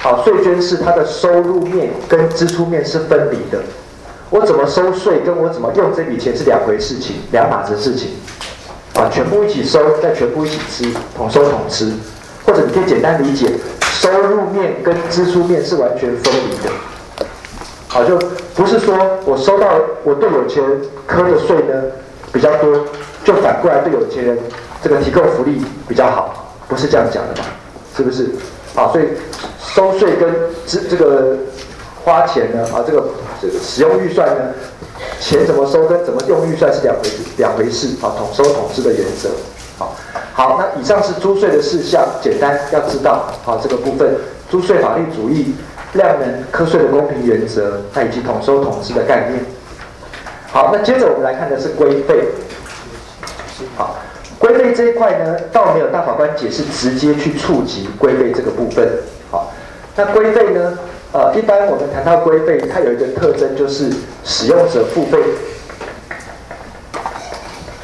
好，税捐是它的收入面跟支出面是分离的。我怎么收税，跟我怎么用这笔钱是两回事情，两码子事情。啊，全部一起收，再全部一起吃，统收统吃，或者你可以简单理解，收入面跟支出面是完全分离的。好，就不是说我收到我对有钱人科的税呢比较多，就反过来对有钱人这个提供福利比较好，不是这样讲的嘛？是不是？好，所以收税跟支这个花钱呢，啊，这个这个使用预算呢？钱怎么收跟怎么用预算是两回两回事啊，统收统支的原则。好，好，那以上是租税的事项，简单要知道。好，这个部分租税法律主义、量能课税的公平原则，那以及统收统支的概念。好，那接着我们来看的是规费。好，规费这一块呢，倒没有大法官解释直接去触及规费这个部分。好，那规费呢？呃，一般我们谈到规费，它有一个特征就是使用者付费。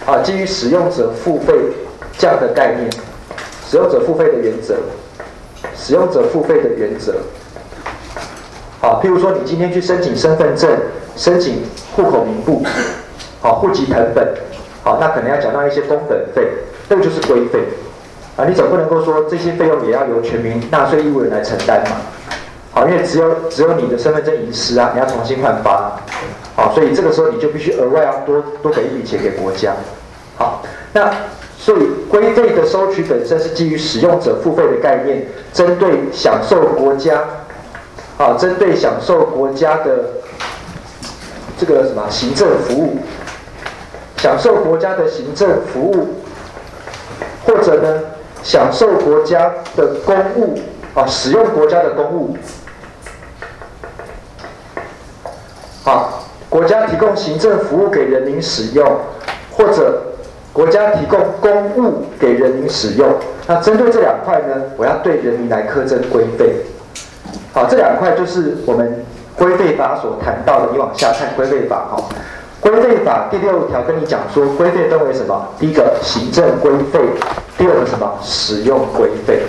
啊，基于使用者付费这样的概念，使用者付费的原则，使用者付费的原则。好，譬如说你今天去申请身份证、申请户口名簿、好户籍成本，好，那可能要讲到一些工本费，这个就是规费。啊，你总不能够说这些费用也要由全民纳税义务人来承担嘛？好，因为只有只有你的身份证遗失啊，你要重新换发，好，所以这个时候你就必须额外要多多给一笔钱给国家。好，那所以规费的收取本身是基于使用者付费的概念，针对享受国家，啊，针对享受国家的这个什么行政服务，享受国家的行政服务，或者呢，享受国家的公务。啊，使用国家的公务，好，国家提供行政服务给人民使用，或者国家提供公务给人民使用。那针对这两块呢，我要对人民来苛征规费。好，这两块就是我们规费法所谈到的。你往下看规费法，哈，规费法第六条跟你讲说，规费分为什么？第一个行政规费，第二个什么？使用规费。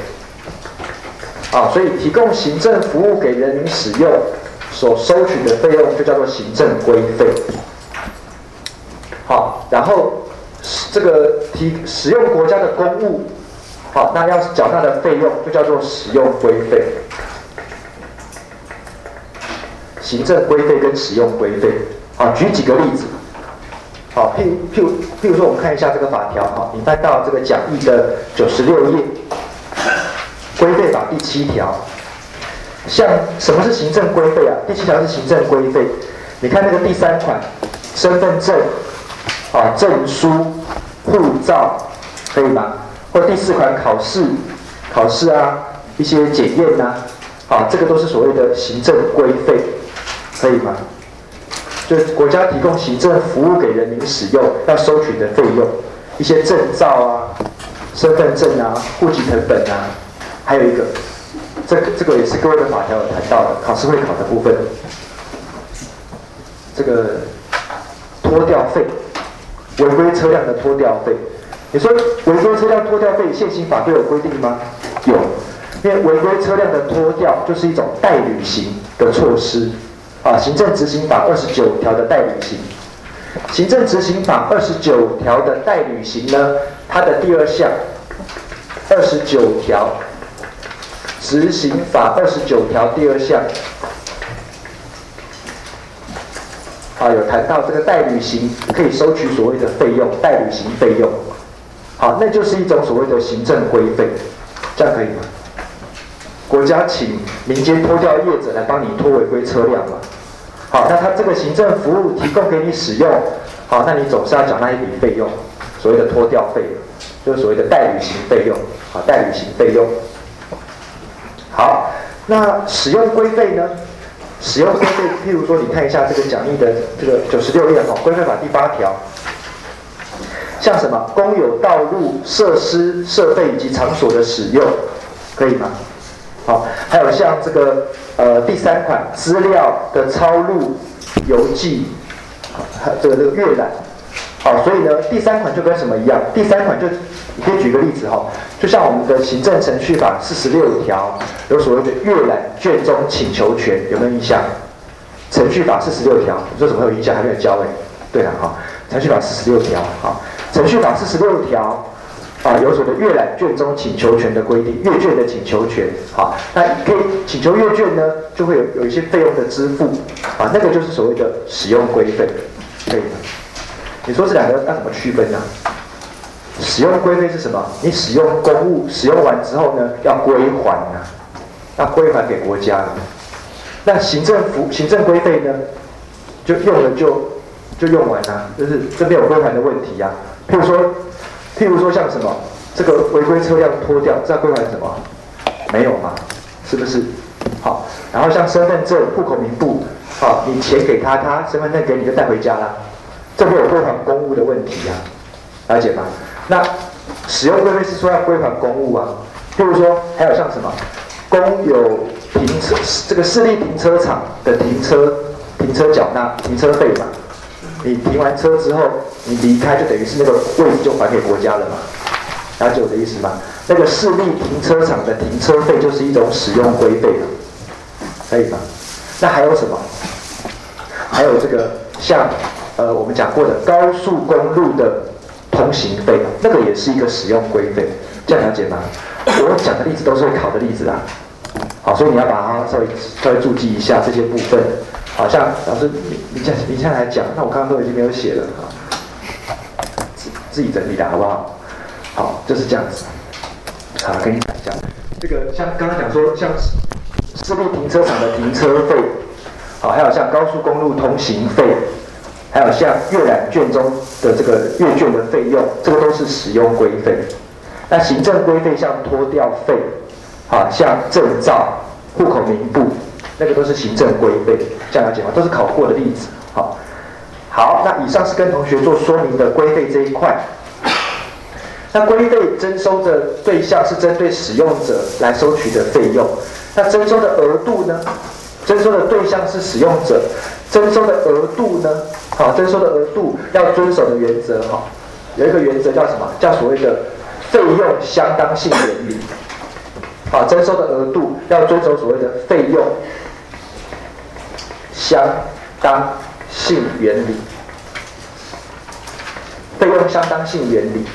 啊，所以提供行政服务给人民使用所收取的费用就叫做行政规费。好，然后这个提使用国家的公务，好，那要缴纳的费用就叫做使用规费。行政规费跟使用规费，好，举几个例子。好，譬譬如譬如说，我们看一下这个法条，哈，你翻到这个讲义的九十六页。规费法第七条，像什么是行政规费啊？第七条是行政规费。你看那个第三款，身份证啊、证书、护照，可以吗？或第四款考试、考试啊，一些检验呐，啊，这个都是所谓的行政规费，可以吗？就是国家提供行政服务给人民使用要收取的费用，一些证照啊、身份证啊、户籍成本啊。还有一个，这个这个也是各位的法条有谈到的，考试会考的部分，这个拖吊费，违规车辆的拖吊费。你说违规车辆拖吊费，现行法都有规定吗？有，因为违规车辆的拖吊就是一种代履行的措施，啊，行政执行法二十九条的代履行，行政执行法二十九条的代履行呢，它的第二项，二十九条。执行法二十九条第二项，啊，有谈到这个代履行可以收取所谓的费用，代履行费用，好，那就是一种所谓的行政规费，这样可以吗？国家请民间拖吊业者来帮你拖违规车辆嘛，好，那他这个行政服务提供给你使用，好，那你总是要缴纳一笔费用，所谓的拖吊费用，就是所谓的代履行费用，好，代履行费用。好，那使用规费呢？使用规费，譬如说，你看一下这个讲义的这个九十六页哦，规费法第八条，像什么公有道路设施设备以及场所的使用，可以吗？好，还有像这个呃第三款资料的抄录、邮寄，这个这个阅览。好，所以呢，第三款就跟什么一样？第三款就，你可以举个例子哈，就像我们的行政程序法四十六条有所谓的阅览卷宗请求权，有没有印象？程序法四十六条，你说怎么会有印象？还没有教哎。对了哈，程序法四十六条，哈，程序法四十六条啊，有所谓的阅览卷宗请求权的规定，阅卷的请求权，好，那可以请求阅卷呢，就会有有一些费用的支付，啊，那个就是所谓的使用规费，可以吗？你说这两个要怎么区分呢？使用规费是什么？你使用公务使用完之后呢，要归还呢，要归还给国家的。那行政服行政规费呢，就用了就就用完了，就是这边有归还的问题呀。譬如说，譬如说像什么这个违规车辆脱掉，这要归还什么？没有嘛？是不是？好，然后像身份证、户口名簿，好，你钱给他，他身份证给你就带回家了。这会有归还公务的问题呀，了解吗？那使用规费是说要归还公务啊，譬如说还有像什么公有停车这个市立停车场的停车停车缴纳停车费嘛，你停完车之后你离开就等于是那个位置就还给国家了嘛，了解我的意思吗？那个市立停车场的停车费就是一种使用规费了，可以吗？那还有什么？还有这个像。呃，我们讲过的高速公路的通行费，那个也是一个使用规费，这样了解吗？我讲的例子都是会考的例子啊，好，所以你要把它稍微稍微注记一下这些部分。好像老师你你现你现在来讲，那我刚刚都已经没有写了啊，自自己整理的好不好？好，就是这样子。好，跟你讲一下，这个像刚刚讲说，像私立停车场的停车费，好，还有像高速公路通行费。还有像阅览卷中的这个阅卷的费用，这个都是使用规费。那行政规费像拖吊费，啊，像证照、户口名簿，那个都是行政规费。这样了解吗？都是考过的例子。好，好，那以上是跟同学做说明的规费这一块。那规费征收的对象是针对使用者来收取的费用，那征收的额度呢？征收的对象是使用者，征收的额度呢？好，征收的额度要遵守的原则哈，有一个原则叫什么？叫所谓的费用相当性原理。好，征收的额度要遵守所谓的费用相当性原理。费用相当性原理。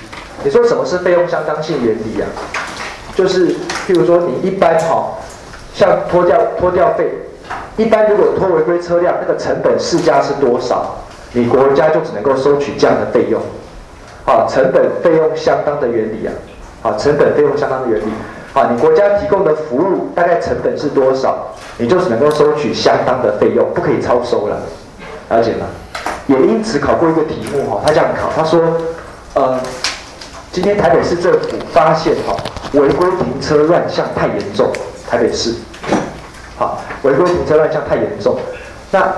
你说什么是费用相当性原理啊？就是譬如说你一般哈，像拖吊拖吊费，一般如果拖违规车辆，那个成本市价是多少，你国家就只能够收取这样的费用。啊，成本费用相当的原理啊，啊，成本费用相当的原理。啊，你国家提供的服务大概成本是多少，你就只能够收取相当的费用，不可以超收了，了解吗？也因此考过一个题目哈，他这样考，他说，呃。今天台北市政府发现哈违规停车乱象太严重，台北市，好违规停车乱象太严重，那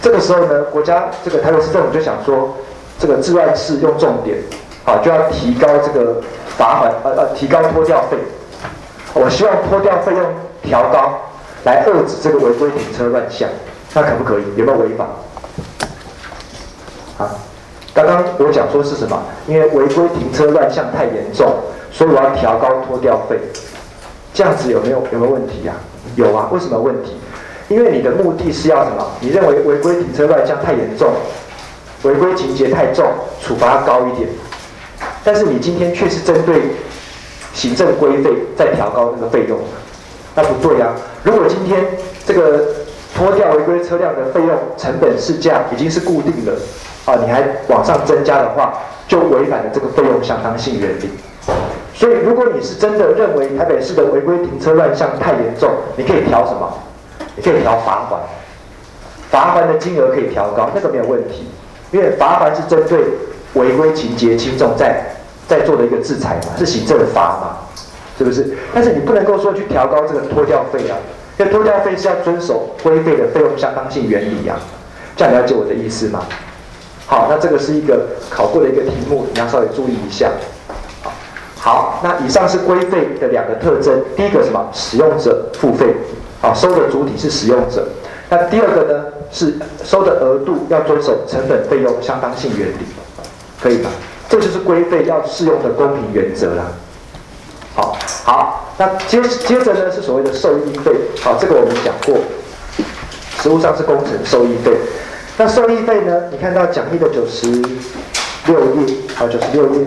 这个时候呢，国家这个台北市政府就想说，这个治乱市用重点，好就要提高这个罚款，呃呃提高拖吊费，我希望拖吊费用调高，来遏制这个违规停车乱象，那可不可以？有没有违法？啊？刚刚我讲说是什么？因为违规停车乱象太严重，所以我要调高拖吊费。这样子有没有有没有问题呀？有啊，为什么问题？因为你的目的是要什么？你认为违规停车乱象太严重，违规情节太重，处罚高一点。但是你今天却是针对行政规费在调高那个费用，那不对啊。如果今天这个拖掉违规车辆的费用成本市价已经是固定的。啊，你还往上增加的话，就违反了这个费用相当性原理。所以，如果你是真的认为台北市的违规停车乱象太严重，你可以调什么？你可以调罚款，罚款的金额可以调高，那个没有问题，因为罚款是针对违规情节轻重在在做的一个制裁嘛，是行政罚嘛，是不是？但是你不能够说去调高这个拖吊费啊，因为拖吊费是要遵守规费的费用相当性原理啊，这样了解我的意思吗？好，那这个是一个考过的一个题目，你要稍微注意一下。好，那以上是规费的两个特征，第一个什么？使用者付费，啊，收的主体是使用者。那第二个呢？是收的额度要遵守成本费用相当性原理，可以吧？这就是规费要适用的公平原则啦。好，好，那接接着呢是所谓的受益费，好，这个我们讲过，实物上是工程受益费。那受益费呢？你看到讲义的九十六页，好，九十六页，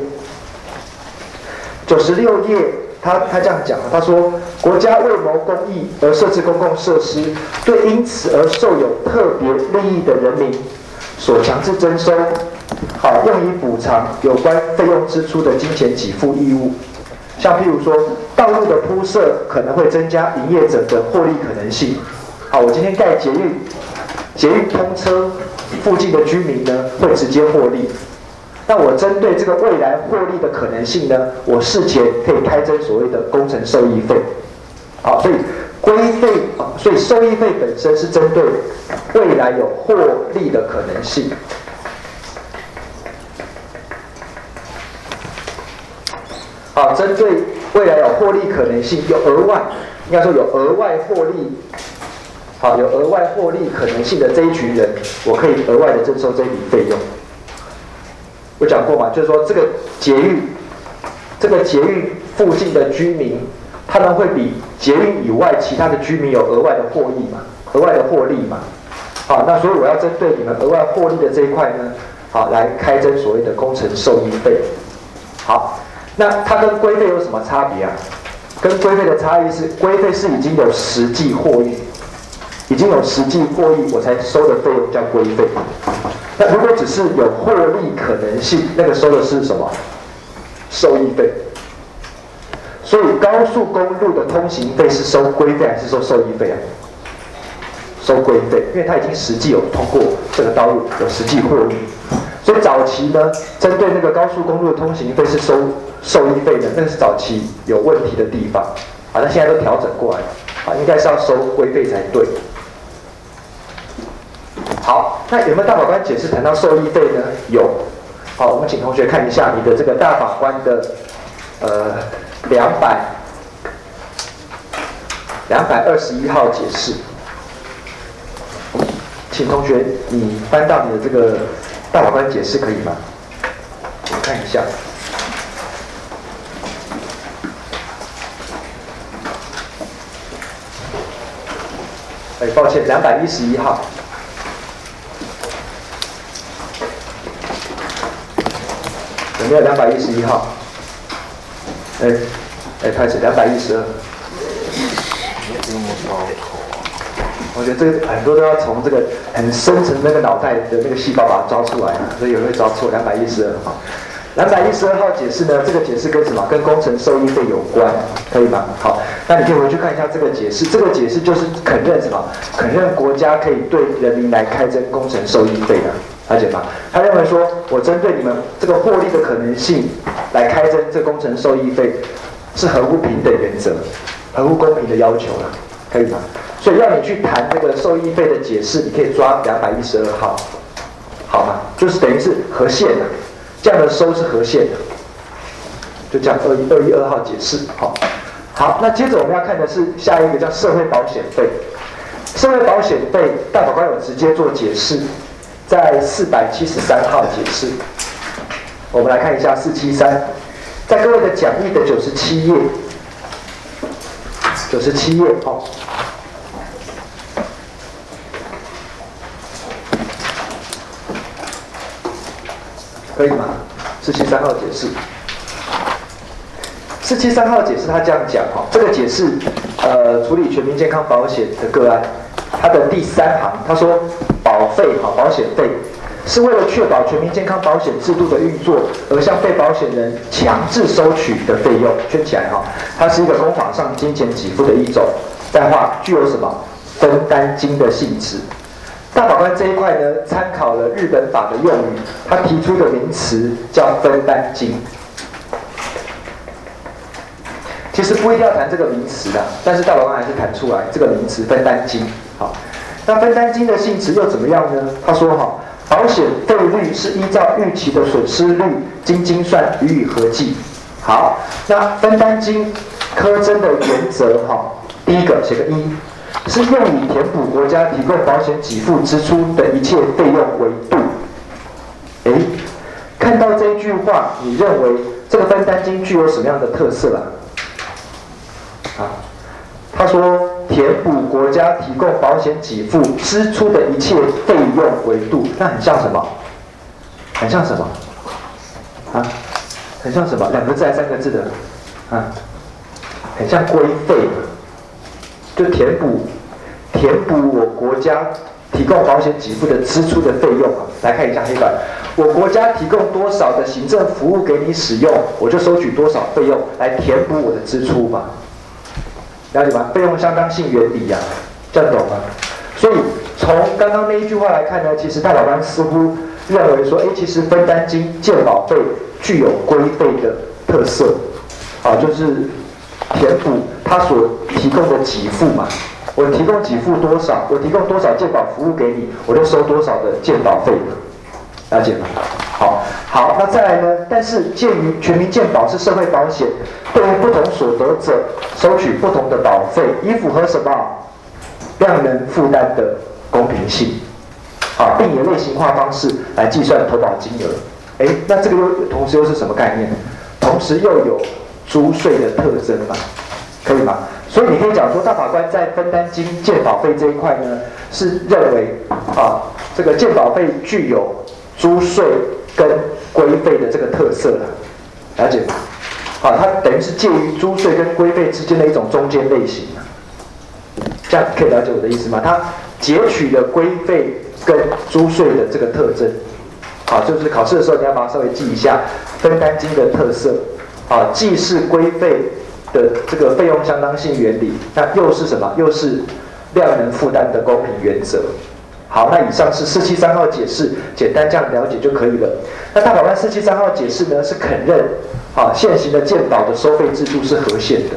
九十六页，他他这样讲他说，国家为谋公益而设置公共设施，对因此而受有特别利益的人民，所强制征收，好，用以补偿有关费用支出的金钱给付义务。像譬如说，道路的铺设可能会增加营业者的获利可能性。好，我今天盖捷运。捷运通车，附近的居民呢会直接获利。那我针对这个未来获利的可能性呢，我事前可以开征所谓的工程受益费。好，所以规费啊，所以受益费本身是针对未来有获利的可能性。好，针对未来有获利可能性，有额外，应该说有额外获利。好，有额外获利可能性的这一群人，我可以额外的征收这笔费用。我讲过嘛，就是说这个捷运，这个捷运附近的居民，他们会比捷运以外其他的居民有额外的获益嘛，额外的获利嘛。好，那所以我要针对你们额外获利的这一块呢，好来开征所谓的工程受益费。好，那它跟规费有什么差别啊？跟规费的差异是，规费是已经有实际获益。已经有实际获益，我才收的费用叫规费。那如果只是有获利可能性，那个收的是什么？受益费。所以高速公路的通行费是收规费还是收受益费啊？收规费，因为它已经实际有通过这个道路，有实际获利。所以早期呢，针对那个高速公路的通行费是收受益费的，那是早期有问题的地方。好，那现在都调整过来了，啊，应该是要收规费才对。好，那有没有大法官解释谈到受益费呢？有。好，我们请同学看一下你的这个大法官的呃两百两百二十一号解释。请同学你翻到你的这个大法官解释可以吗？我看一下。哎，抱歉，两百一十一号。有没有两百一十一号？哎，哎，开始两百一十二。我觉得这个很多都要从这个很深层那个脑袋的那个细胞把它抓出来啊，所以有人会抓错两百一十二号。两百一十二号解释呢，这个解释跟什么？跟工程收益费有关，可以吗？好，那你可以回去看一下这个解释。这个解释就是肯认什么？肯认国家可以对人民来开征工程收益费的。了解吗？他认为说，我针对你们这个获利的可能性来开征这工程受益费，是合乎平等原则、合乎公平的要求了，可以吗？所以要你去谈这个受益费的解释，你可以抓两百一十二号，好吗？就是等于是和线的，这样的收是和线的，就这样二一二一二号解释，好，好，那接着我们要看的是下一个叫社会保险费，社会保险费大法官有直接做解释。在四百七十三号解释，我们来看一下四七三，在各位的讲义的九十七页，九十七页，好，可以吗？四七三号解释，四七三号解释他这样讲哈，这个解释，呃，处理全民健康保险的个案，他的第三行他说。保费哈，保险费是为了确保全民健康保险制度的运作而向被保险人强制收取的费用，圈起来哈，它是一个公法上金钱给付的一种，再话具有什么分担金的性质。大法官这一块呢，参考了日本法的用语，他提出的名词叫分担金。其实不一定要谈这个名词的，但是大法官还是谈出来这个名词分担金，好。那分担金的性质又怎么样呢？他说：“哈，保险费率是依照预期的损失率经精算予以合计。好，那分担金苛征的原则，哈，第一个写个一，是用以填补国家提供保险给付支出的一切费用维度。哎，看到这一句话，你认为这个分担金具有什么样的特色啊？啊，他说。”填补国家提供保险给付支出的一切费用维度，那很像什么？很像什么？啊？很像什么？两个字还三个字的？啊？很像规费，就填补填补我国家提供保险给付的支出的费用。来看一下黑板，我国家提供多少的行政服务给你使用，我就收取多少费用来填补我的支出嘛。了解吗？费用相当性原理呀，这样懂吗？所以从刚刚那一句话来看呢，其实大法官似乎认为说，哎，其实分担金、鉴保费具有规费的特色，啊，就是填补他所提供的给付嘛。我提供给付多少，我提供多少鉴保服务给你，我就收多少的鉴保费。了解吗？好，好，那再来呢？但是鉴于全民健保是社会保险，对于不同所得者收取不同的保费，以符合什么量能负担的公平性，啊，并以类型化方式来计算投保金额。哎，那这个又同时又是什么概念？同时又有租税的特征嘛？可以吗？所以你可以讲说，大法官在分担金健保费这一块呢，是认为啊，这个健保费具有。租税跟规费的这个特色了，了解吗？好，它等于是介于租税跟规费之间的一种中间类型这样可以了解我的意思吗？它截取了规费跟租税的这个特征，好，就是考试的时候你要把它稍微记一下分担金的特色，啊，既是规费的这个费用相当性原理，那又是什么？又是量能负担的公平原则。好，那以上是四七三号解释，简单这样了解就可以了。那大法官四七三号解释呢，是肯认，啊，现行的健保的收费制度是合宪的，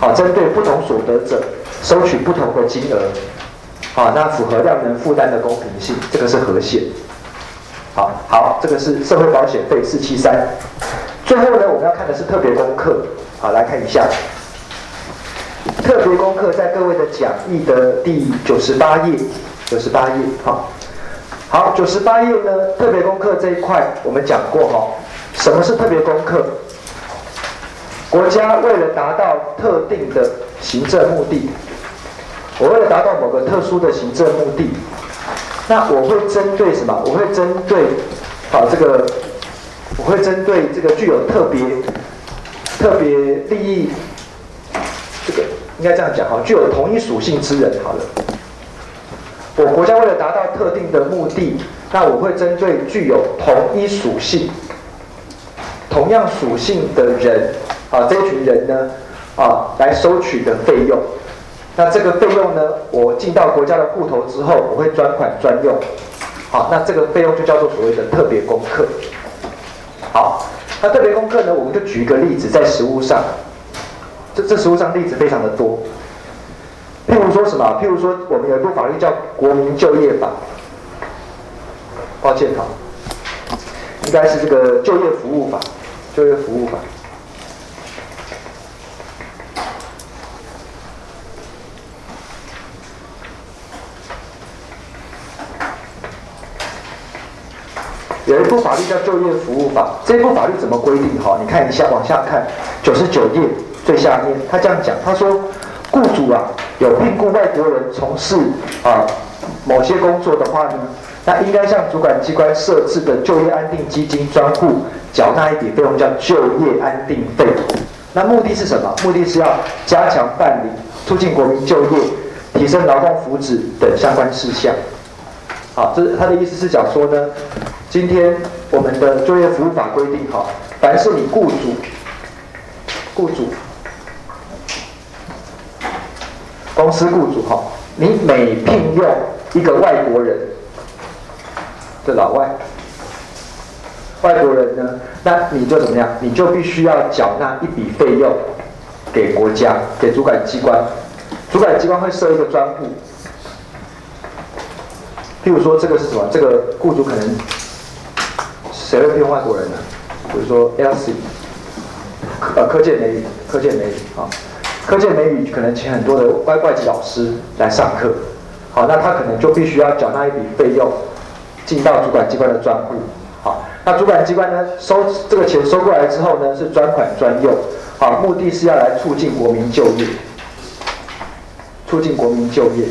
好，针对不同所得者收取不同的金额，好，那符合量能负担的公平性，这个是和谐。好好，这个是社会保险费四七三。最后呢，我们要看的是特别功课。好，来看一下特别功课在各位的讲义的第九十八页，九十八页。好，好，九十八页呢，特别功课这一块我们讲过哈。什么是特别功课？国家为了达到特定的行政目的，我为了达到某个特殊的行政目的。那我会针对什么？我会针对，好这个，我会针对这个具有特别特别利益，这个应该这样讲哈，具有同一属性之人。好了，我国家为了达到特定的目的，那我会针对具有同一属性、同样属性的人，啊，这群人呢，啊，来收取的费用。那这个费用呢？我进到国家的户头之后，我会专款专用。好，那这个费用就叫做所谓的特别功课。好，那特别功课呢？我们就举一个例子，在实物上，这这实物上例子非常的多。譬如说什么？譬如说，我们有一部法律叫《国民就业法》。抱歉哈，应该是这个就业服务法，就业服务法。有一部法律叫《就业服务法》，这部法律怎么规定？哈，你看一下，往下看，九十九页最下面，他这样讲，他说，雇主啊，有聘雇外国人从事啊某些工作的话呢，那应该向主管机关设置的就业安定基金专户缴纳一笔费用，叫就业安定费。那目的是什么？目的是要加强办理、促进国民就业、提升劳动福祉等相关事项。好，这是他的意思是讲说呢。今天我们的就业服务法规定，哈，凡是你雇主，雇主，公司雇主，哈，你每聘用一个外国人，这老外，外国人呢，那你就怎么样？你就必须要缴纳一笔费用给国家，给主管机关，主管机关会设一个专户，譬如说这个是什么？这个雇主可能。谁会聘用外国人呢？比如说 L C，呃，科建美语，科建美语啊，科建美语可能请很多的外外籍老师来上课，好，那他可能就必须要缴纳一笔费用，进到主管机关的专户，好，那主管机关呢收这个钱收过来之后呢是专款专用，好，目的是要来促进国民就业，促进国民就业，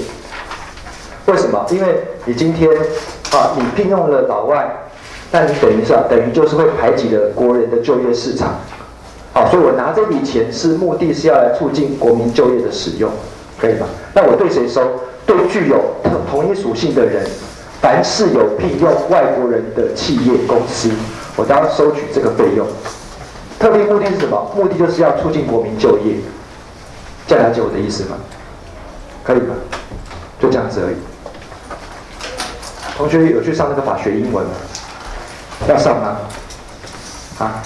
为什么？因为你今天啊，你聘用了老外。那你等于是啊，等于就是会排挤了国人的就业市场，好，所以我拿这笔钱是目的是要来促进国民就业的使用，可以吗？那我对谁收？对具有同同一属性的人，凡是有聘用外国人的企业公司，我都要收取这个费用。特别目的是什么？目的就是要促进国民就业，这样了解我的意思吗？可以吗？就这样子而已。同学有去上那个法学英文吗？要上吗？啊，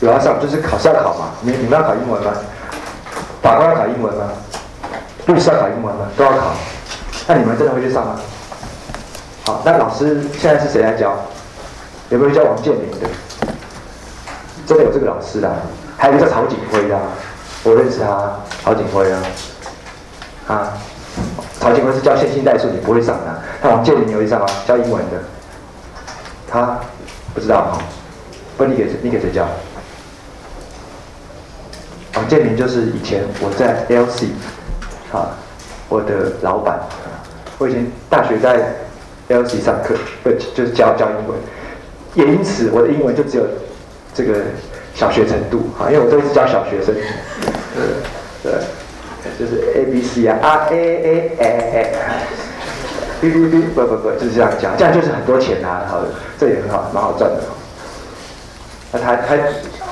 有要上，就是考试要考嘛。你你们要考英文吗？法官要考英文吗？律师要考英文吗？都要考。那你们真的会去上吗？好，那老师现在是谁来教？有没有教王建明的？真的有这个老师的，还有一个叫曹景辉的，我认识他，曹景辉啊。啊，曹景辉是教线性代数，你不会上的。那王建明你会上吗？教英文的，他。不知道哈，不，你给谁你给谁教？王建明就是以前我在 LC，啊，我的老板，我以前大学在 LC 上课，不就是教教英文，也因此我的英文就只有这个小学程度啊，因为我都是教小学生，对对，就是 A B C 啊，R A A A A。哔哔哔，不不不，就是这样讲，这样就是很多钱拿，好的，这也很好，蛮好赚的。那他他，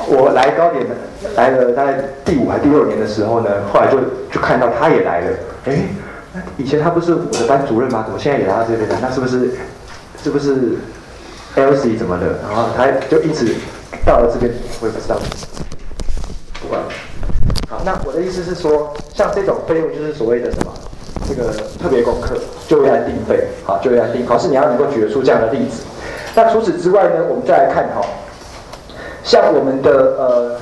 我来高点的，来了大概第五还第六年的时候呢，后来就就看到他也来了，哎，以前他不是我的班主任吗？怎么现在也来到这边了？那是不是是不是 L C 怎么的？然后他就一直到了这边，我也不知道。不管，好，那我的意思是说，像这种费用就是所谓的什么？这个特别功课就业定费，好，就业定考试你要能够举出这样的例子。那除此之外呢，我们再来看哈，像我们的呃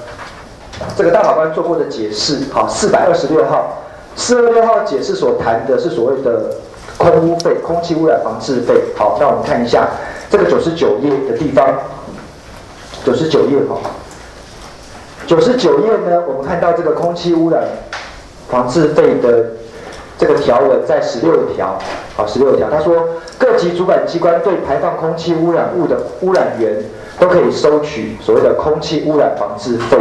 这个大法官做过的解释，好，四百二十六号，四二六号解释所谈的是所谓的空污费、空气污染防治费。好，那我们看一下这个九十九页的地方，九十九页哈，九十九页呢，我们看到这个空气污染防治费的。这个条文在十六条，好，十六条，他说各级主管机关对排放空气污染物的污染源都可以收取所谓的空气污染防治费。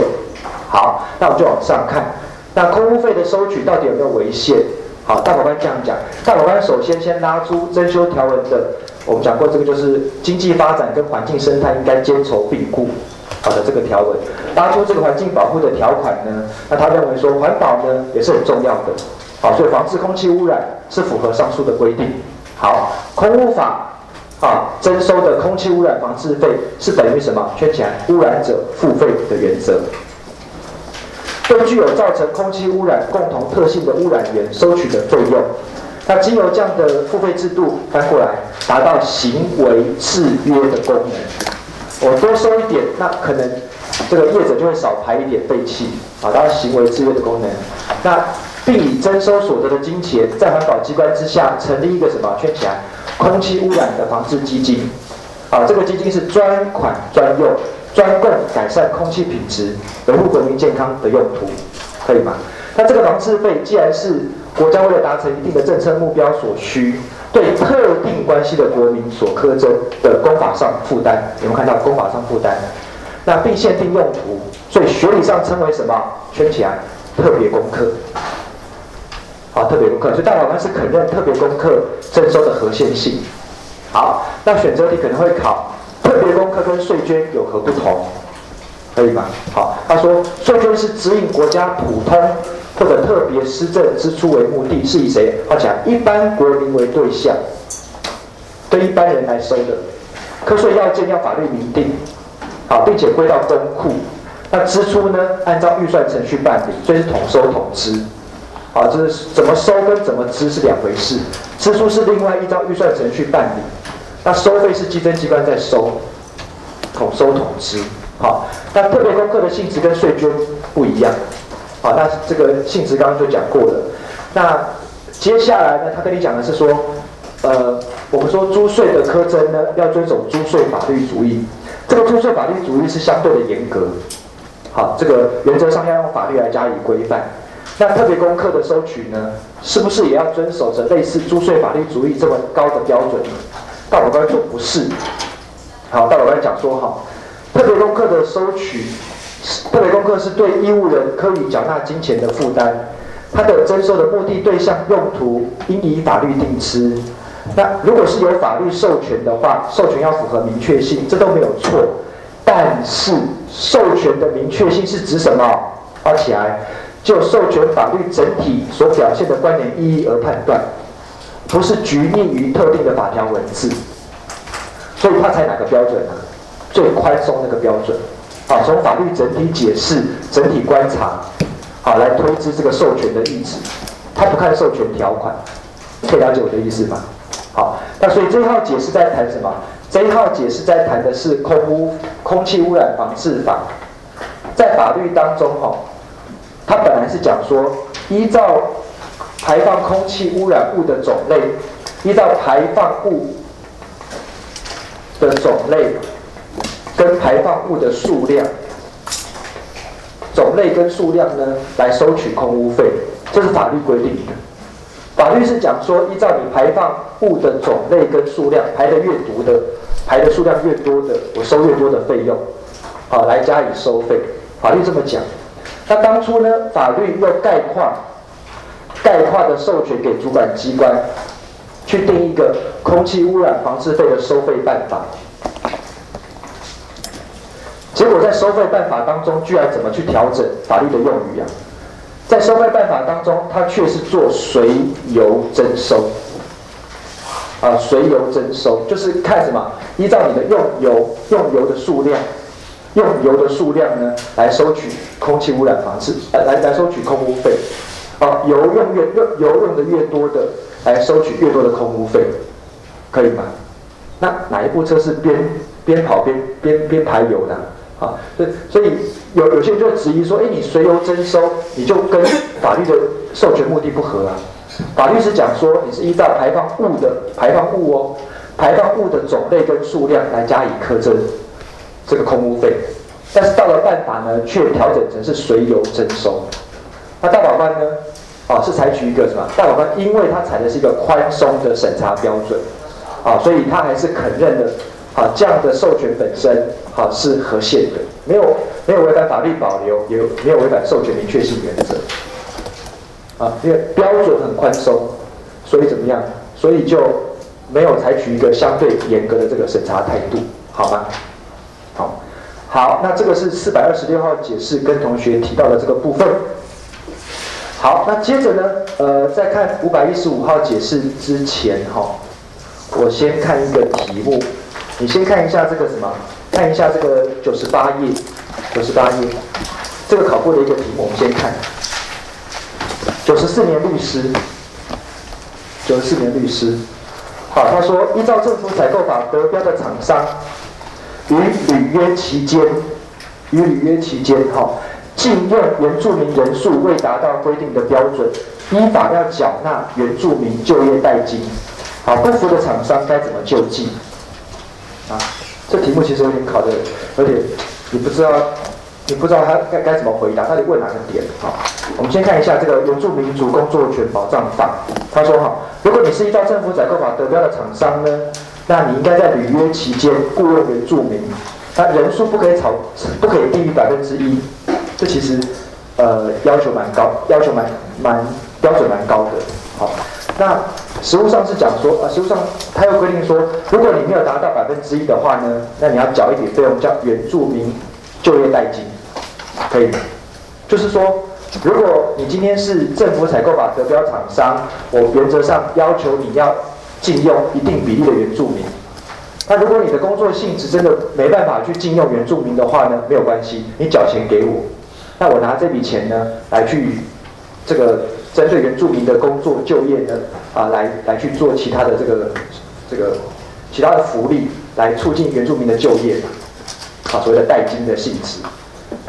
好，那我们就往上看，那空污费的收取到底有没有违宪？好，大法官这样讲，大法官首先先拉出征修条文的，我们讲过这个就是经济发展跟环境生态应该兼筹并顾，好的这个条文，拉出这个环境保护的条款呢，那他认为说环保呢也是很重要的。好，所以防治空气污染是符合上述的规定。好，空污法啊，征收的空气污染防治费是等于什么？圈起来，污染者付费的原则。对具有造成空气污染共同特性的污染源收取的费用，那经由这样的付费制度翻过来，达到行为制约的功能。我多收一点，那可能这个业者就会少排一点废气，达到行为制约的功能。那并以征收所得的金钱，在环保机关之下成立一个什么圈起来空气污染的防治基金，啊，这个基金是专款专用，专供改善空气品质、维护国民健康的用途，可以吗？那这个防治费既然是国家为了达成一定的政策目标所需，对特定关系的国民所苛征的公法上负担，有没有看到公法上负担？那并限定用途，所以学理上称为什么？圈起来特别功课。好，特别功课，所以大法官是肯认特别功课征收的合宪性。好，那选择题可能会考特别功课跟税捐有何不同？可以吗？好，他说税捐是指引国家普通或者特别施政支出为目的，是以谁？他讲一般国民为对象，对一般人来收的。课税要件要法律明定，好，并且归到公库。那支出呢？按照预算程序办理，所以是统收统支。好，这是怎么收跟怎么支是两回事，支出是另外一张预算程序办理，那收费是稽征机关在收，统收统支。好，那特别功课的性质跟税捐不一样。好，那这个性质刚刚就讲过了。那接下来呢，他跟你讲的是说，呃，我们说租税的苛征呢，要遵守租税法律主义。这个租税法律主义是相对的严格。好，这个原则上要用法律来加以规范。那特别功课的收取呢，是不是也要遵守着类似租税法律主义这么高的标准呢？大法官说不是。好，大法官讲说哈，特别功课的收取，特别功课是对义务人可以缴纳金钱的负担，它的征收的目的、对象、用途应以法律定之。那如果是有法律授权的话，授权要符合明确性，这都没有错。但是授权的明确性是指什么？而起来。就授权法律整体所表现的关联意义而判断，不是拘泥于特定的法条文字，所以他才哪个标准呢？最宽松那个标准，好，从法律整体解释、整体观察，好来推知这个授权的意志。他不看授权条款，可以了解我的意思吗？好，那所以这一号解释在谈什么？这一号解释在谈的是空污、空气污染防治法，在法律当中，哈。它本来是讲说，依照排放空气污染物的种类，依照排放物的种类跟排放物的数量，种类跟数量呢来收取空污费，这是法律规定的。法律是讲说，依照你排放物的种类跟数量，排的越多的，排的数量越多的，我收越多的费用，好来加以收费。法律这么讲。那当初呢，法律又概括、概括的授权给主管机关，去定一个空气污染防治费的收费办法。结果在收费办法当中，居然怎么去调整法律的用语啊？在收费办法当中，它却是做随油征收。啊，随油征收就是看什么，依照你的用油用油的数量。用油的数量呢，来收取空气污染防治，来来来收取空污费，啊，哦，油用越用油用的越多的，来收取越多的空污费，可以吗？那哪一部车是边边跑边边边排油的？啊，所以所以有有些人就质疑说，哎，你随油征收，你就跟法律的授权目的不合啊。法律是讲说，你是依照排放物的排放物哦，排放物的种类跟数量来加以苛征这个空污费。但是到了办法呢，却调整成是随油征收。那大法官呢，啊，是采取一个什么？大法官因为他采的是一个宽松的审查标准，啊，所以他还是肯认的，啊，这样的授权本身，啊，是合宪的，没有没有违反法律保留，也没有违反授权明确性原则。啊，因为标准很宽松，所以怎么样？所以就没有采取一个相对严格的这个审查态度，好吗？好，那这个是四百二十六号解释跟同学提到的这个部分。好，那接着呢，呃，在看五百一十五号解释之前，哈，我先看一个题目，你先看一下这个什么？看一下这个九十八页，九十八页，这个考过的一个题目，我们先看。九十四年律师，九十四年律师，好，他说依照政府采购法得标的厂商，于履约期间，于履约期间，哈，禁用原住民人数未达到规定的标准，依法要缴纳原住民就业代金，好，不服的厂商该怎么救济？啊，这题目其实有点考的有点，你不知道。你不知道他该该怎么回答，到底问哪个点？好，我们先看一下这个原住民族工作权保障法。他说：哈，如果你是依照政府采购法得标的厂商呢，那你应该在履约期间雇佣原住民，那人数不可以超，不可以低于百分之一。这其实呃要求蛮高，要求蛮蛮标准蛮高的。好，那实务上是讲说，啊，实务上他又规定说，如果你没有达到百分之一的话呢，那你要缴一笔费用叫原住民就业代金。可以，就是说，如果你今天是政府采购法得标厂商，我原则上要求你要禁用一定比例的原住民。那如果你的工作性质真的没办法去禁用原住民的话呢，没有关系，你缴钱给我，那我拿这笔钱呢来去这个针对原住民的工作就业呢啊来来去做其他的这个这个其他的福利，来促进原住民的就业，啊所谓的代金的性质。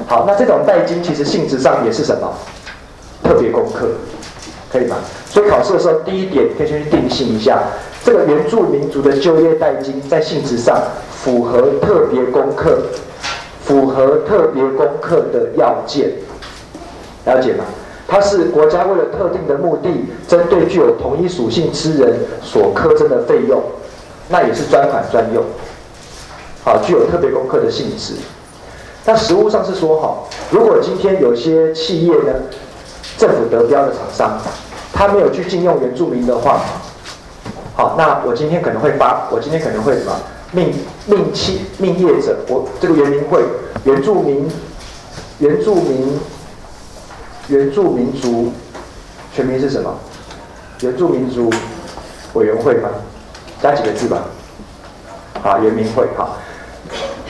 好，那这种代金其实性质上也是什么？特别功课，可以吗？所以考试的时候，第一点可以先去定性一下，这个原住民族的就业代金在性质上符合特别功课，符合特别功课的要件，了解吗？它是国家为了特定的目的，针对具有同一属性之人所苛征的费用，那也是专款专用，好，具有特别功课的性质。那实物上是说，哈，如果今天有些企业呢，政府得标的厂商，他没有去禁用原住民的话，好，那我今天可能会发，我今天可能会什么，命命企命业者，我这个原民会原住民原住民原住民族全名是什么？原住民族委员会吗？加几个字吧，啊，原民会，好，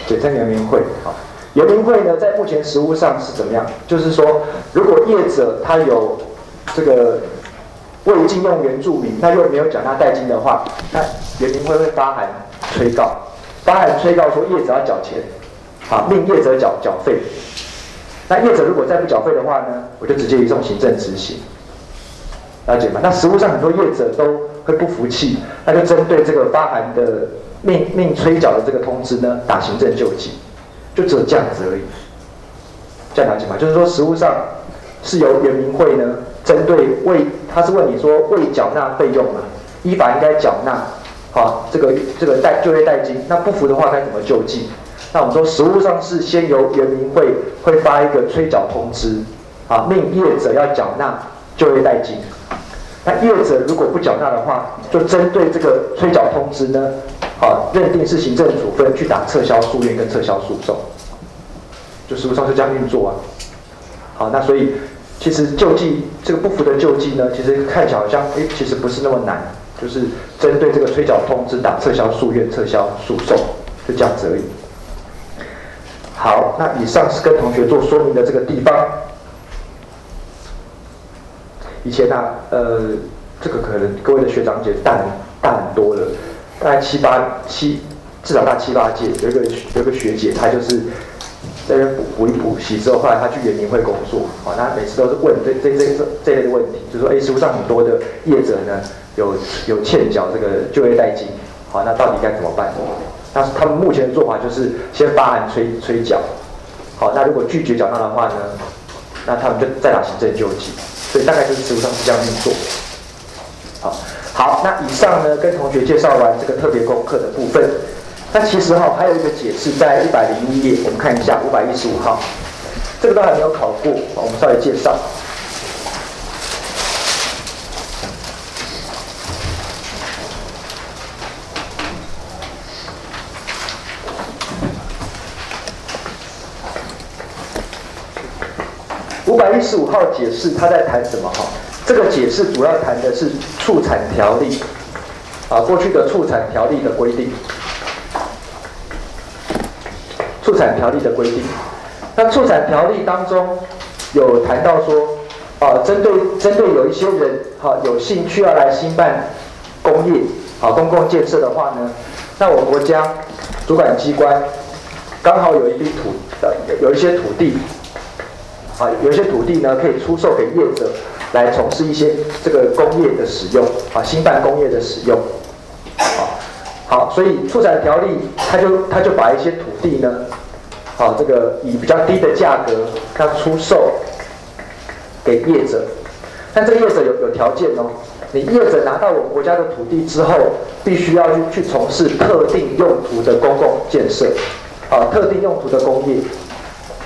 简称原民会，好。原民会呢，在目前实务上是怎么样？就是说，如果业者他有这个未禁用原住民，那又没有缴纳代金的话，那原民会会发函催告，发函催告说业者要缴钱，好，命业者缴缴费。那业者如果再不缴费的话呢，我就直接移送行政执行，了解吗？那实务上很多业者都会不服气，那就针对这个发函的命命催缴的这个通知呢，打行政救济。就只有这样子而已，这样了解吗？就是说，实物上是由原民会呢，针对未，他是问你说未缴纳费用嘛，依法应该缴纳，好，这个这个代就业代金，那不服的话该怎么救济？那我们说，实物上是先由原民会会发一个催缴通知，啊，命业者要缴纳就业代金，那业者如果不缴纳的话，就针对这个催缴通知呢。好，认定是行政处分，去打撤销诉愿跟撤销诉讼，就实务上是这样运作啊。好，那所以其实救济这个不服的救济呢，其实看起来好像哎，其实不是那么难，就是针对这个催缴通知打撤销诉愿、撤销诉讼，就这样子而已。好，那以上是跟同学做说明的这个地方。以前啊，呃，这个可能各位的学长姐大很大很多了，大概七八七，至少大七八届，有一个有一个学姐，她就是在那边补补一补习之后，后来他去园林会工作，啊，那每次都是问这这这这类的问题，就是说哎，书上很多的业者呢，有有欠缴这个就业代金，好，那到底该怎么办？那他们目前的做法就是先发函催催缴，好，那如果拒绝缴纳的话呢，那他们就再打行政救济，所以大概就是实务上是这样运作。好，好，那以上呢跟同学介绍完这个特别功课的部分，那其实哈还有一个解释在一百零一页，我们看一下五百一十五号，这个都还没有考过，我们稍微介绍。五百一十五号解释他在谈什么？哈，这个解释主要谈的是畜产条例，啊，过去的畜产条例的规定，促产条例的规定。那促产条例当中有谈到说，啊，针对针对有一些人，哈，有兴趣要来兴办工业，啊，公共建设的话呢，那我国家主管机关刚好有一笔土，呃，有一些土地。啊，有些土地呢可以出售给业者来从事一些这个工业的使用，啊，兴办工业的使用，好，所以畜产条例他就他就把一些土地呢，好，这个以比较低的价格要出售给业者，但这个业者有有条件哦，你业者拿到我们国家的土地之后，必须要去去从事特定用途的公共建设，啊，特定用途的工业。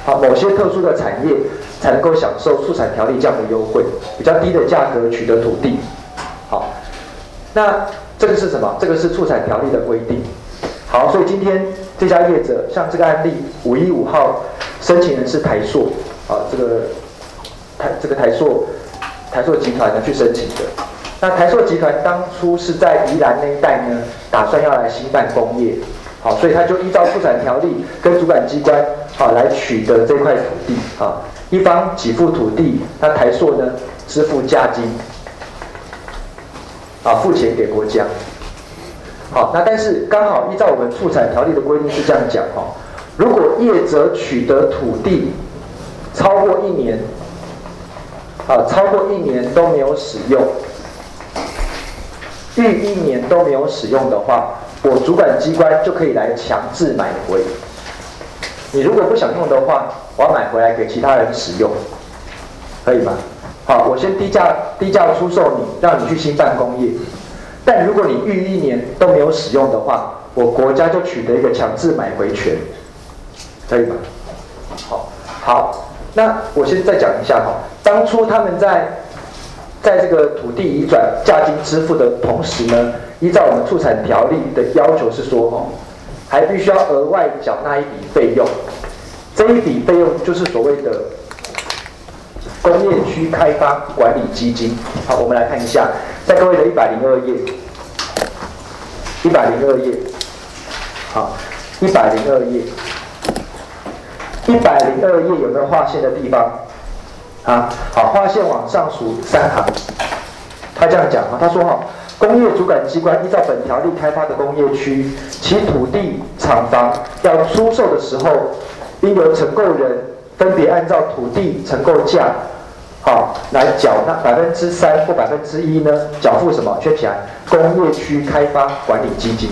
好，某些特殊的产业才能够享受促产条例这样的优惠，比较低的价格取得土地。好，那这个是什么？这个是促产条例的规定。好，所以今天这家业者，像这个案例五一五号申请人是台塑，啊，这个台这个台塑台硕集团呢去申请的。那台塑集团当初是在宜兰那一带呢，打算要来兴办工业。好，所以他就依照促产条例跟主管机关好来取得这块土地啊，一方给付土地，那台塑呢支付价金，啊付钱给国家。好，那但是刚好依照我们畜产条例的规定是这样讲哈，如果业者取得土地超过一年，啊超过一年都没有使用，逾一年都没有使用的话。我主管机关就可以来强制买回。你如果不想用的话，我要买回来给其他人使用，可以吗？好，我先低价低价出售你，让你去兴办工业。但如果你逾一年都没有使用的话，我国家就取得一个强制买回权，可以吗？好，好，那我先再讲一下哈，当初他们在在这个土地移转价金支付的同时呢？依照我们畜产条例的要求是说，哦，还必须要额外缴纳一笔费用，这一笔费用就是所谓的工业区开发管理基金。好，我们来看一下，在各位的一百零二页，一百零二页，好，一百零二页，一百零二页有没有划线的地方？啊，好，划线往上数三行，他这样讲啊，他说哈。工业主管机关依照本条例开发的工业区，其土地、厂房要出售的时候，应由承购人分别按照土地承购价，好来缴纳百分之三或百分之一呢？缴付什么？圈起来，工业区开发管理基金。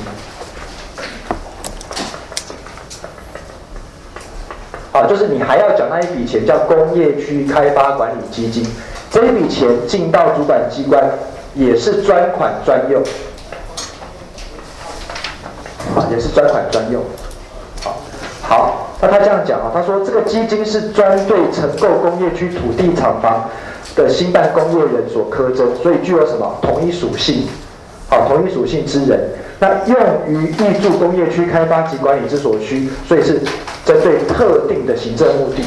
好，就是你还要缴纳一笔钱，叫工业区开发管理基金。这一笔钱进到主管机关。也是专款专用，啊，也是专款专用，好，好，他这样讲啊，他说这个基金是专对承购工业区土地厂房的新办工业人所苛征，所以具有什么？同一属性，好，同一属性之人，那用于预助工业区开发及管理之所需，所以是针对特定的行政目的。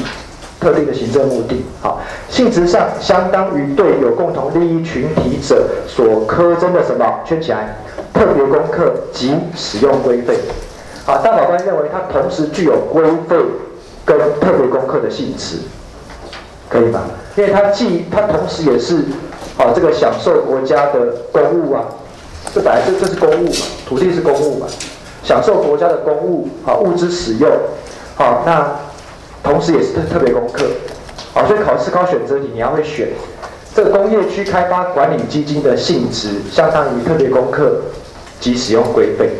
特定的行政目的，好，性质上相当于对有共同利益群体者所苛征的什么？圈起来特别功课及使用规费，啊，大法官认为它同时具有规费跟特别功课的性质，可以吧？因为它既它同时也是啊，这个享受国家的公务啊，这本来这这是公务嘛，土地是公务嘛，享受国家的公务，啊物资使用，好那同时也是特特别功课，好所以考试考选择题你要会选，这个工业区开发管理基金的性质相当于特别功课及使用规费，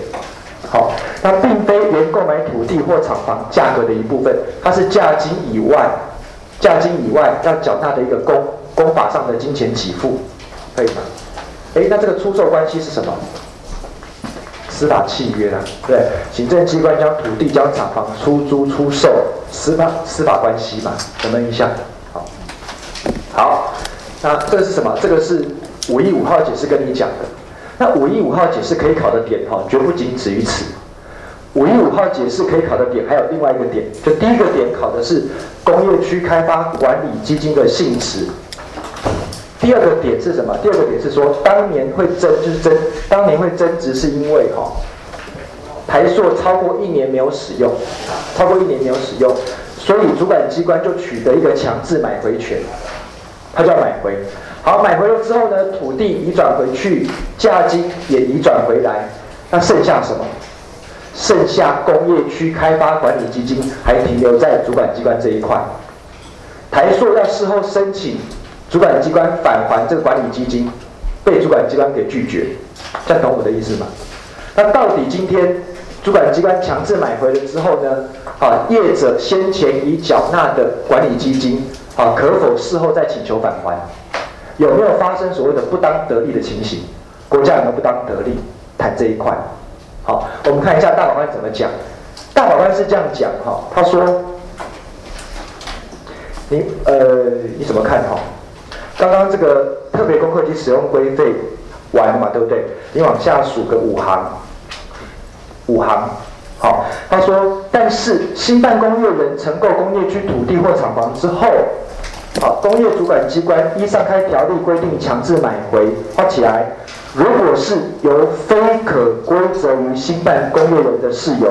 好，那并非原购买土地或厂房价格的一部分，它是价金以外，价金以外要缴纳的一个公。公法上的金钱给付，可以吗？哎，那这个出售关系是什么？司法契约啊，对，行政机关将土地、将厂房出租、出售，司法司法关系嘛，我们一下，好，好，那这是什么？这个是五一五号解释跟你讲的。那五一五号解释可以考的点哈，绝不仅止于此。五一五号解释可以考的点还有另外一个点，就第一个点考的是工业区开发管理基金的性质。第二个点是什么？第二个点是说，当年会增就是增，当年会增值是因为哈，台塑超过一年没有使用，超过一年没有使用，所以主管机关就取得一个强制买回权，它就要买回。好，买回了之后呢，土地移转回去，价金也移转回来，那剩下什么？剩下工业区开发管理基金还停留在主管机关这一块，台塑要事后申请。主管机关返还这个管理基金，被主管机关给拒绝，这样懂我的意思吗？那到底今天主管机关强制买回了之后呢？啊，业者先前已缴纳的管理基金，啊，可否事后再请求返还？有没有发生所谓的不当得利的情形？国家有没有不当得利？谈这一块。好，我们看一下大法官怎么讲。大法官是这样讲哈，他说：“你呃，你怎么看哈？”刚刚这个特别功课及使用规费完了嘛，对不对？你往下数个五行，五行。好，他说，但是新办工业人承购工业区土地或厂房之后，好，工业主管机关依上开条例规定强制买回，画起来。如果是由非可归责于新办工业人的事由，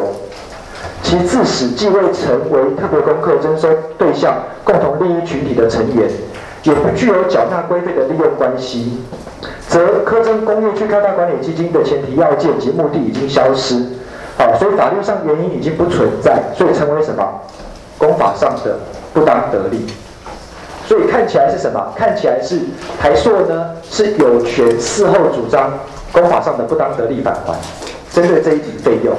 其自始既未成为特别功课征收对象共同利益群体的成员。也不具有缴纳规费的利用关系，则科征工业区开发管理基金的前提要件及目的已经消失，好，所以法律上原因已经不存在，所以成为什么？公法上的不当得利。所以看起来是什么？看起来是台硕呢是有权事后主张公法上的不当得利返还，针对这一笔费用，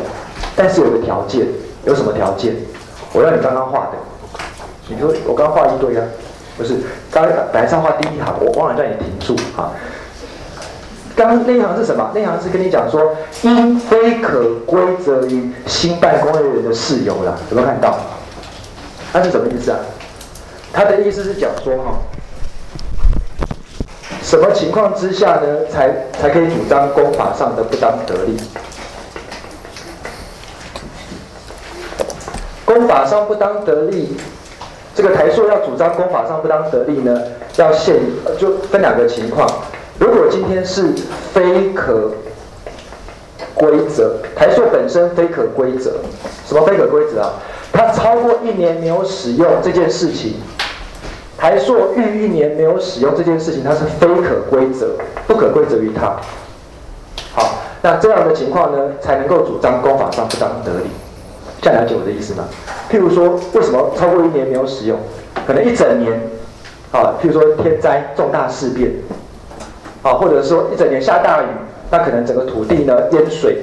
但是有个条件，有什么条件？我要你刚刚画的，你说我刚刚画一堆啊。不是，刚本来上画第一行，我忘了叫你停住啊。刚刚那一行是什么？那一行是跟你讲说，因非可归责于新办工业人的事由了，有没有看到？那是什么意思啊？他的意思是讲说哈，什么情况之下呢，才才可以主张公法上的不当得利？公法上不当得利。这个台塑要主张公法上不当得利呢，要限就分两个情况。如果今天是非可规则，台塑本身非可规则，什么非可规则啊？它超过一年没有使用这件事情，台塑逾一年没有使用这件事情，它是非可规则，不可规则于它。好，那这样的情况呢，才能够主张公法上不当得利。这样了解我的意思吗？譬如说，为什么超过一年没有使用？可能一整年，啊，譬如说天灾重大事变，啊，或者说一整年下大雨，那可能整个土地呢淹水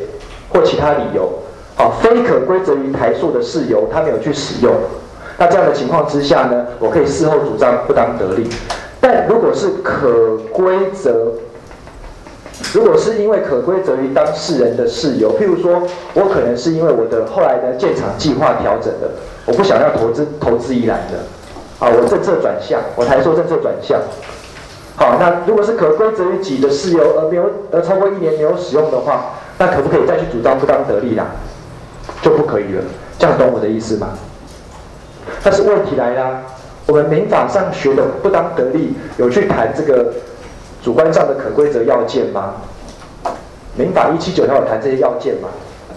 或其他理由，啊，非可归责于台塑的事由，他没有去使用。那这样的情况之下呢，我可以事后主张不当得利。但如果是可归责，如果是因为可归责于当事人的事由，譬如说我可能是因为我的后来的建厂计划调整的，我不想要投资投资宜兰的，啊，我政策转向，我才说政策转向。好，那如果是可归责于己的事由而没有而超过一年没有使用的话，那可不可以再去主张不当得利啦？就不可以了，这样懂我的意思吗？但是问题来啦，我们民法上学的不当得利有去谈这个。主观上的可规则要件吗？民法一七九条有谈这些要件吗？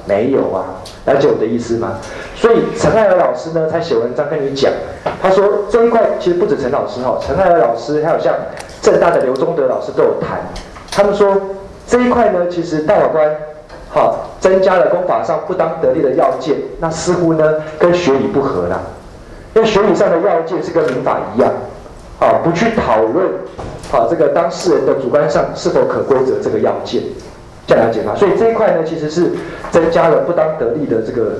没有啊，了解我的意思吗？所以陈爱娥老师呢，才写文章跟你讲，他说这一块其实不止陈老师哈，陈爱娥老师还有像正大的刘忠德老师都有谈，他们说这一块呢，其实大法官好增加了公法上不当得利的要件，那似乎呢跟学理不合啦，那学理上的要件是跟民法一样，好不去讨论好这个当事人的主观上是否可规则这个要件，这样了解吗？所以这一块呢，其实是增加了不当得利的这个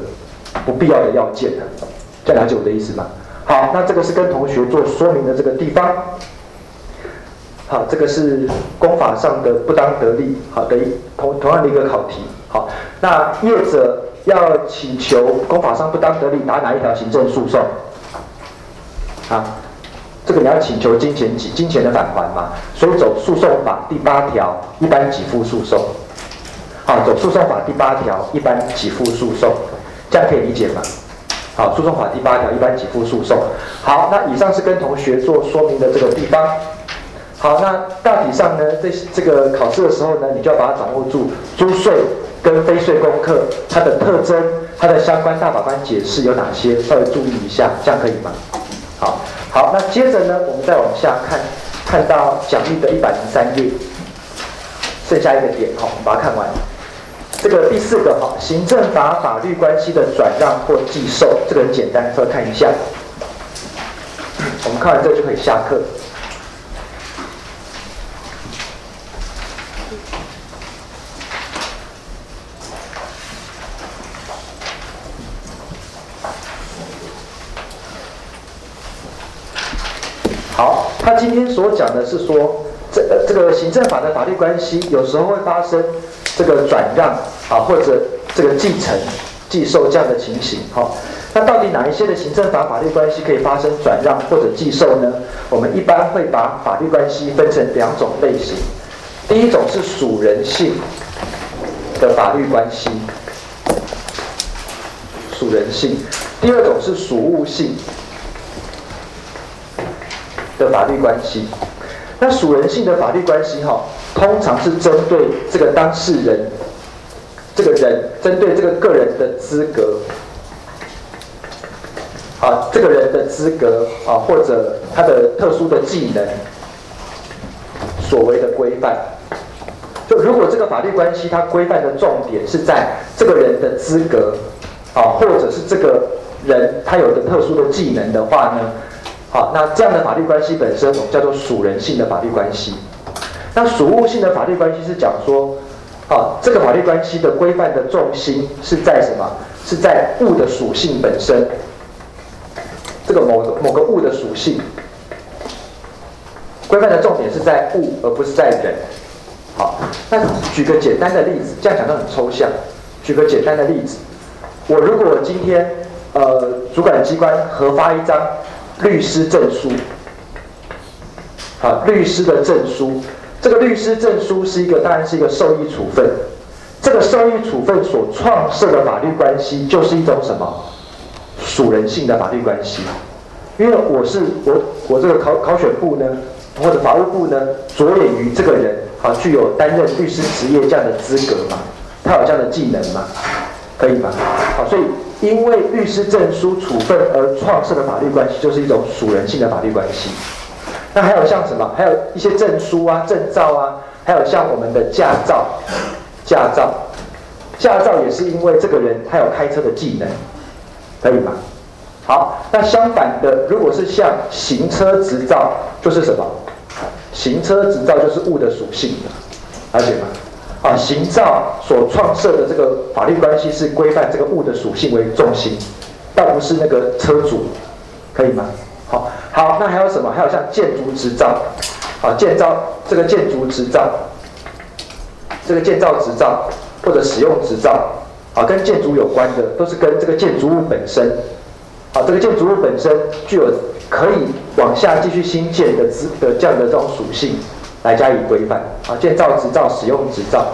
不必要的要件的，这样了解我的意思吗？好，那这个是跟同学做说明的这个地方。好，这个是公法上的不当得利，好的同同样的一个考题。好，那业者要请求公法上不当得利，打哪一条行政诉讼？啊，这个你要请求金钱金钱的返还嘛，所以走诉讼法第八条一般给付诉讼。好，走诉讼法第八条一般给付诉讼，这样可以理解吗？好，诉讼法第八条一般给付诉讼。好，那以上是跟同学做说明的这个地方。好，那大体上呢，这这个考试的时候呢，你就要把它掌握住，租税跟非税功课它的特征，它的相关大法官解释有哪些，稍微注意一下，这样可以吗？好，好，那接着呢，我们再往下看，看到讲义的一百零三页，剩下一个点，好，我们把它看完。这个第四个哈，行政法法律关系的转让或寄售，这个很简单，稍微看一下。我们看完这就可以下课。好，他今天所讲的是说，这这个行政法的法律关系有时候会发生。这个转让啊，或者这个继承、继受这样的情形，哈，那到底哪一些的行政法法律关系可以发生转让或者继受呢？我们一般会把法律关系分成两种类型，第一种是属人性的法律关系，属人性；第二种是属物性的法律关系。那属人性的法律关系，哈。通常是针对这个当事人，这个人针对这个个人的资格，啊，这个人的资格啊，或者他的特殊的技能所谓的规范。就如果这个法律关系它规范的重点是在这个人的资格啊，或者是这个人他有的特殊的技能的话呢，好，那这样的法律关系本身我们叫做属人性的法律关系。那属物性的法律关系是讲说，啊，这个法律关系的规范的重心是在什么？是在物的属性本身，这个某某个物的属性，规范的重点是在物，而不是在人。好，那举个简单的例子，这样讲都很抽象。举个简单的例子，我如果今天呃，主管机关核发一张律师证书，好，律师的证书。这个律师证书是一个，当然是一个受益处分。这个受益处分所创设的法律关系，就是一种什么属人性的法律关系。因为我是我我这个考考选部呢，或者法务部呢，着眼于这个人啊，具有担任律师职业这样的资格嘛，他有这样的技能嘛，可以吗？好，所以因为律师证书处分而创设的法律关系，就是一种属人性的法律关系。那还有像什么？还有一些证书啊、证照啊，还有像我们的驾照，驾照，驾照也是因为这个人他有开车的技能，可以吗？好，那相反的，如果是像行车执照，就是什么？行车执照就是物的属性，了解吗？啊，行照所创设的这个法律关系是规范这个物的属性为重心，倒不是那个车主，可以吗？好。好，那还有什么？还有像建筑执照，啊，建造这个建筑执照，这个建造执照或者使用执照，啊，跟建筑有关的，都是跟这个建筑物本身，啊，这个建筑物本身具有可以往下继续新建的资的这样的这种属性来加以规范，啊，建造执照、使用执照，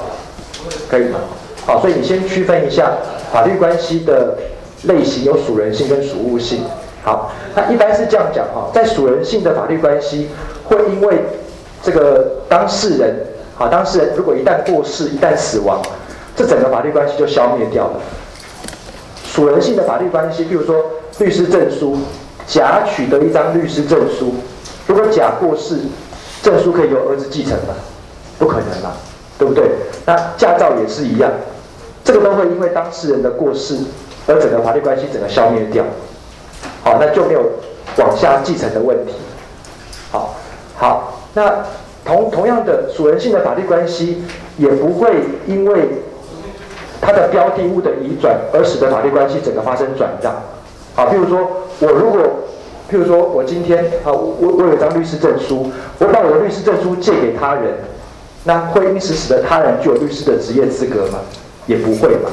可以吗？好，所以你先区分一下法律关系的类型，有属人性跟属物性。好，那一般是这样讲哈，在属人性的法律关系，会因为这个当事人，好，当事人如果一旦过世、一旦死亡，这整个法律关系就消灭掉了。属人性的法律关系，比如说律师证书，甲取得一张律师证书，如果甲过世，证书可以由儿子继承吗？不可能嘛，对不对？那驾照也是一样，这个都会因为当事人的过世而整个法律关系整个消灭掉。好，那就没有往下继承的问题。好，好，那同同样的属人性的法律关系也不会因为它的标的物的移转而使得法律关系整个发生转让。好，譬如说我如果，譬如说我今天啊，我我有张律师证书，我把我的律师证书借给他人。那会因此使得他人具有律师的职业资格吗？也不会嘛。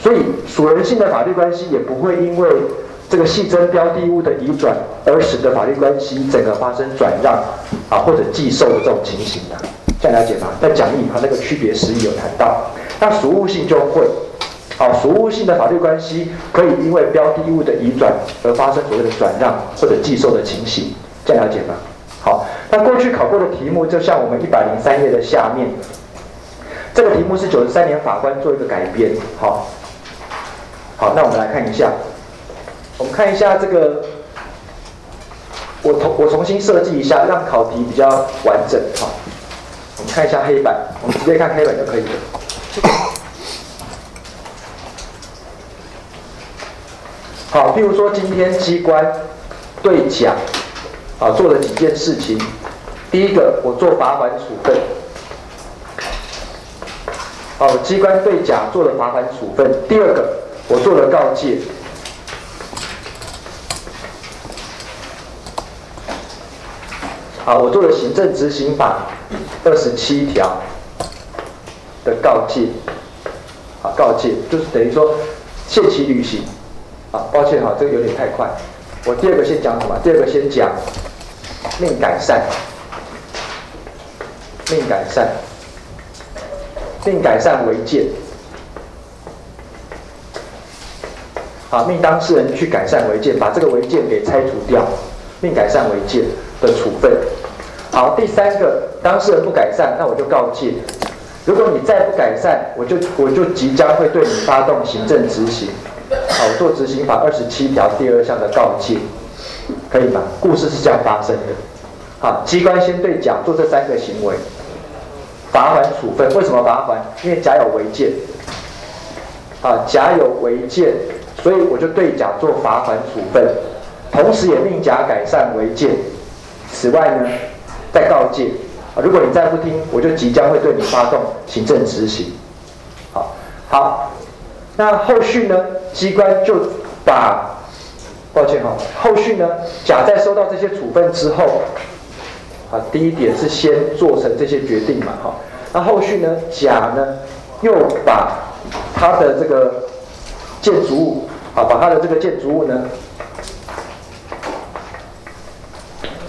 所以属人性的法律关系也不会因为这个系争标的物的移转而使得法律关系整个发生转让啊或者寄售的这种情形的。这样了解吗？在讲义它那个区别实义有谈到。那属物性就会，好，服务性的法律关系可以因为标的物的移转而发生所谓的转让或者寄售的情形。这样了解吗？好，那过去考过的题目，就像我们一百零三页的下面，这个题目是九十三年法官做一个改编。好，好，那我们来看一下，我们看一下这个，我重我重新设计一下，让考题比较完整。好，我们看一下黑板，我们直接看黑板就可以了。好，譬如说今天机关对甲。啊，做了几件事情。第一个，我做罚款处分。哦，机关对甲做了罚款处分。第二个，我做了告诫。好，我做了行政执行法二十七条的告诫。啊，告诫就是等于说限期履行。抱歉哈，这个有点太快。我第二个先讲什么？第二个先讲。命改善，命改善，命改善违建。好，命当事人去改善违建，把这个违建给拆除掉，命改善违建的处分。好，第三个，当事人不改善，那我就告诫，如果你再不改善，我就我就即将会对你发动行政执行。好，做执行法二十七条第二项的告诫。可以吧？故事是这样发生的。好，机关先对甲做这三个行为，罚款处分。为什么罚款？因为甲有违建。啊，甲有违建，所以我就对甲做罚款处分，同时也命甲改善违建。此外呢，再告诫，啊，如果你再不听，我就即将会对你发动行政执行。好，好，那后续呢？机关就把。抱歉哈，后续呢？甲在收到这些处分之后，啊，第一点是先做成这些决定嘛，哈。那后续呢？甲呢又把他的这个建筑物，啊，把他的这个建筑物呢，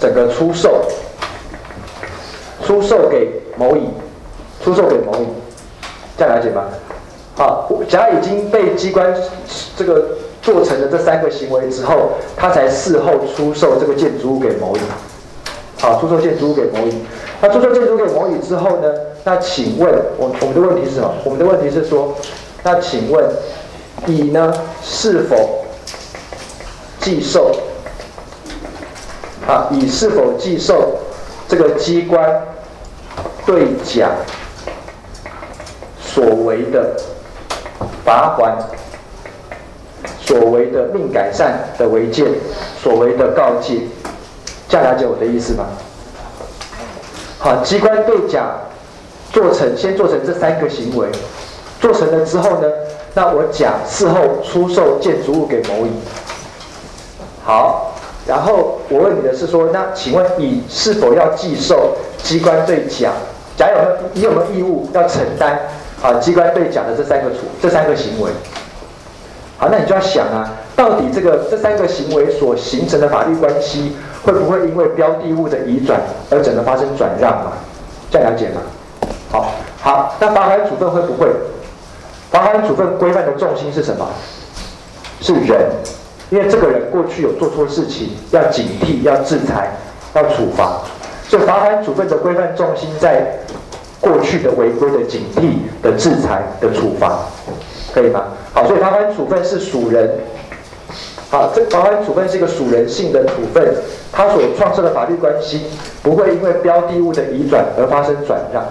整个出售，出售给某乙，出售给某乙，这样了解吗？好，甲已经被机关这个。做成了这三个行为之后，他才事后出售这个建筑物给某乙。好，出售建筑物给某乙。那出售建筑物给某乙之后呢？那请问，我我们的问题是什么？我们的问题是说，那请问乙呢是否寄售？啊，乙是否寄售这个机关对甲所为的罚款？所谓的命改善的违建，所谓的告诫，这样了解我的意思吗？好，机关对甲做成，先做成这三个行为，做成了之后呢，那我甲事后出售建筑物给某乙。好，然后我问你的是说，那请问乙是否要寄售机关对甲？甲有没有？你有没有义务要承担啊？机关被讲的这三个处，这三个行为？好，那你就要想啊，到底这个这三个行为所形成的法律关系，会不会因为标的物的移转而整个发生转让嘛？这样了解吗？好，好，那罚款处分会不会？罚款处分规范的重心是什么？是人，因为这个人过去有做错事情，要警惕，要制裁，要处罚，所以罚款处分的规范重心在过去的违规的警惕的制裁的处罚，可以吗？好，所以罚款处分是属人好，这保管处分是一个属人性的处分，它所创设的法律关系不会因为标的物的移转而发生转让，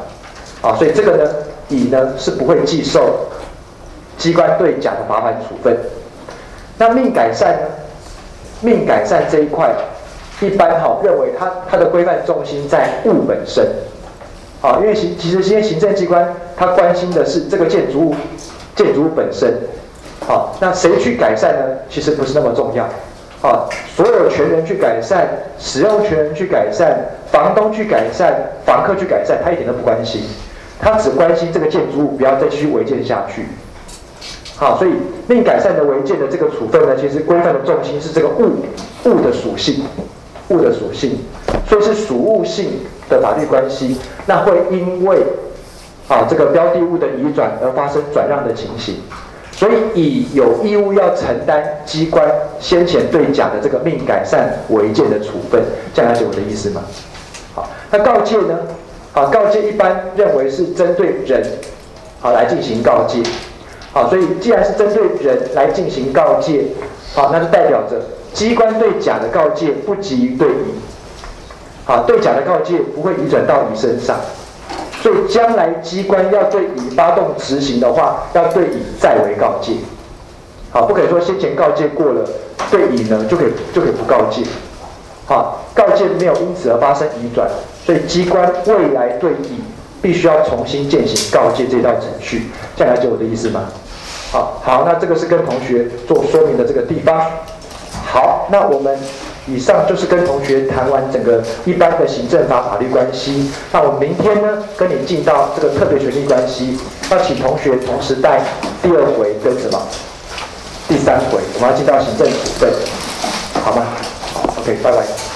啊，所以这个呢，乙呢是不会继受机关对甲的罚款处分。那命改善？命改善这一块，一般哈认为它它的规范重心在物本身，啊，因为行其实现在行政机关他关心的是这个建筑物建筑物本身。好，那谁去改善呢？其实不是那么重要。啊，所有权人去改善，使用权人去改善，房东去改善，房客去改善，他一点都不关心。他只关心这个建筑物不要再继续违建下去。好，所以令改善的违建的这个处分呢，其实规范的重心是这个物物的属性，物的属性，所以是属物性的法律关系。那会因为啊这个标的物的移转而发生转让的情形。所以乙有义务要承担机关先前对甲的这个命改善违建的处分，这样了解我的意思吗？好，那告诫呢？好，告诫一般认为是针对人，好来进行告诫。好，所以既然是针对人来进行告诫，好，那就代表着机关对甲的告诫不急于对乙，啊，对甲的告诫不会移转到乙身上。所以将来机关要对乙发动执行的话，要对乙再为告诫，好，不可以说先前告诫过了，对乙呢就可以就可以不告诫，好，告诫没有因此而发生移转，所以机关未来对乙必须要重新践行告诫这道程序，这样了解我的意思吗？好，好，那这个是跟同学做说明的这个地方，好，那我们。以上就是跟同学谈完整个一般的行政法法律关系。那我明天呢，跟你进到这个特别权利关系，要请同学同时带第二回跟什么？第三回，我们要进到行政处分，好吗？OK，拜拜。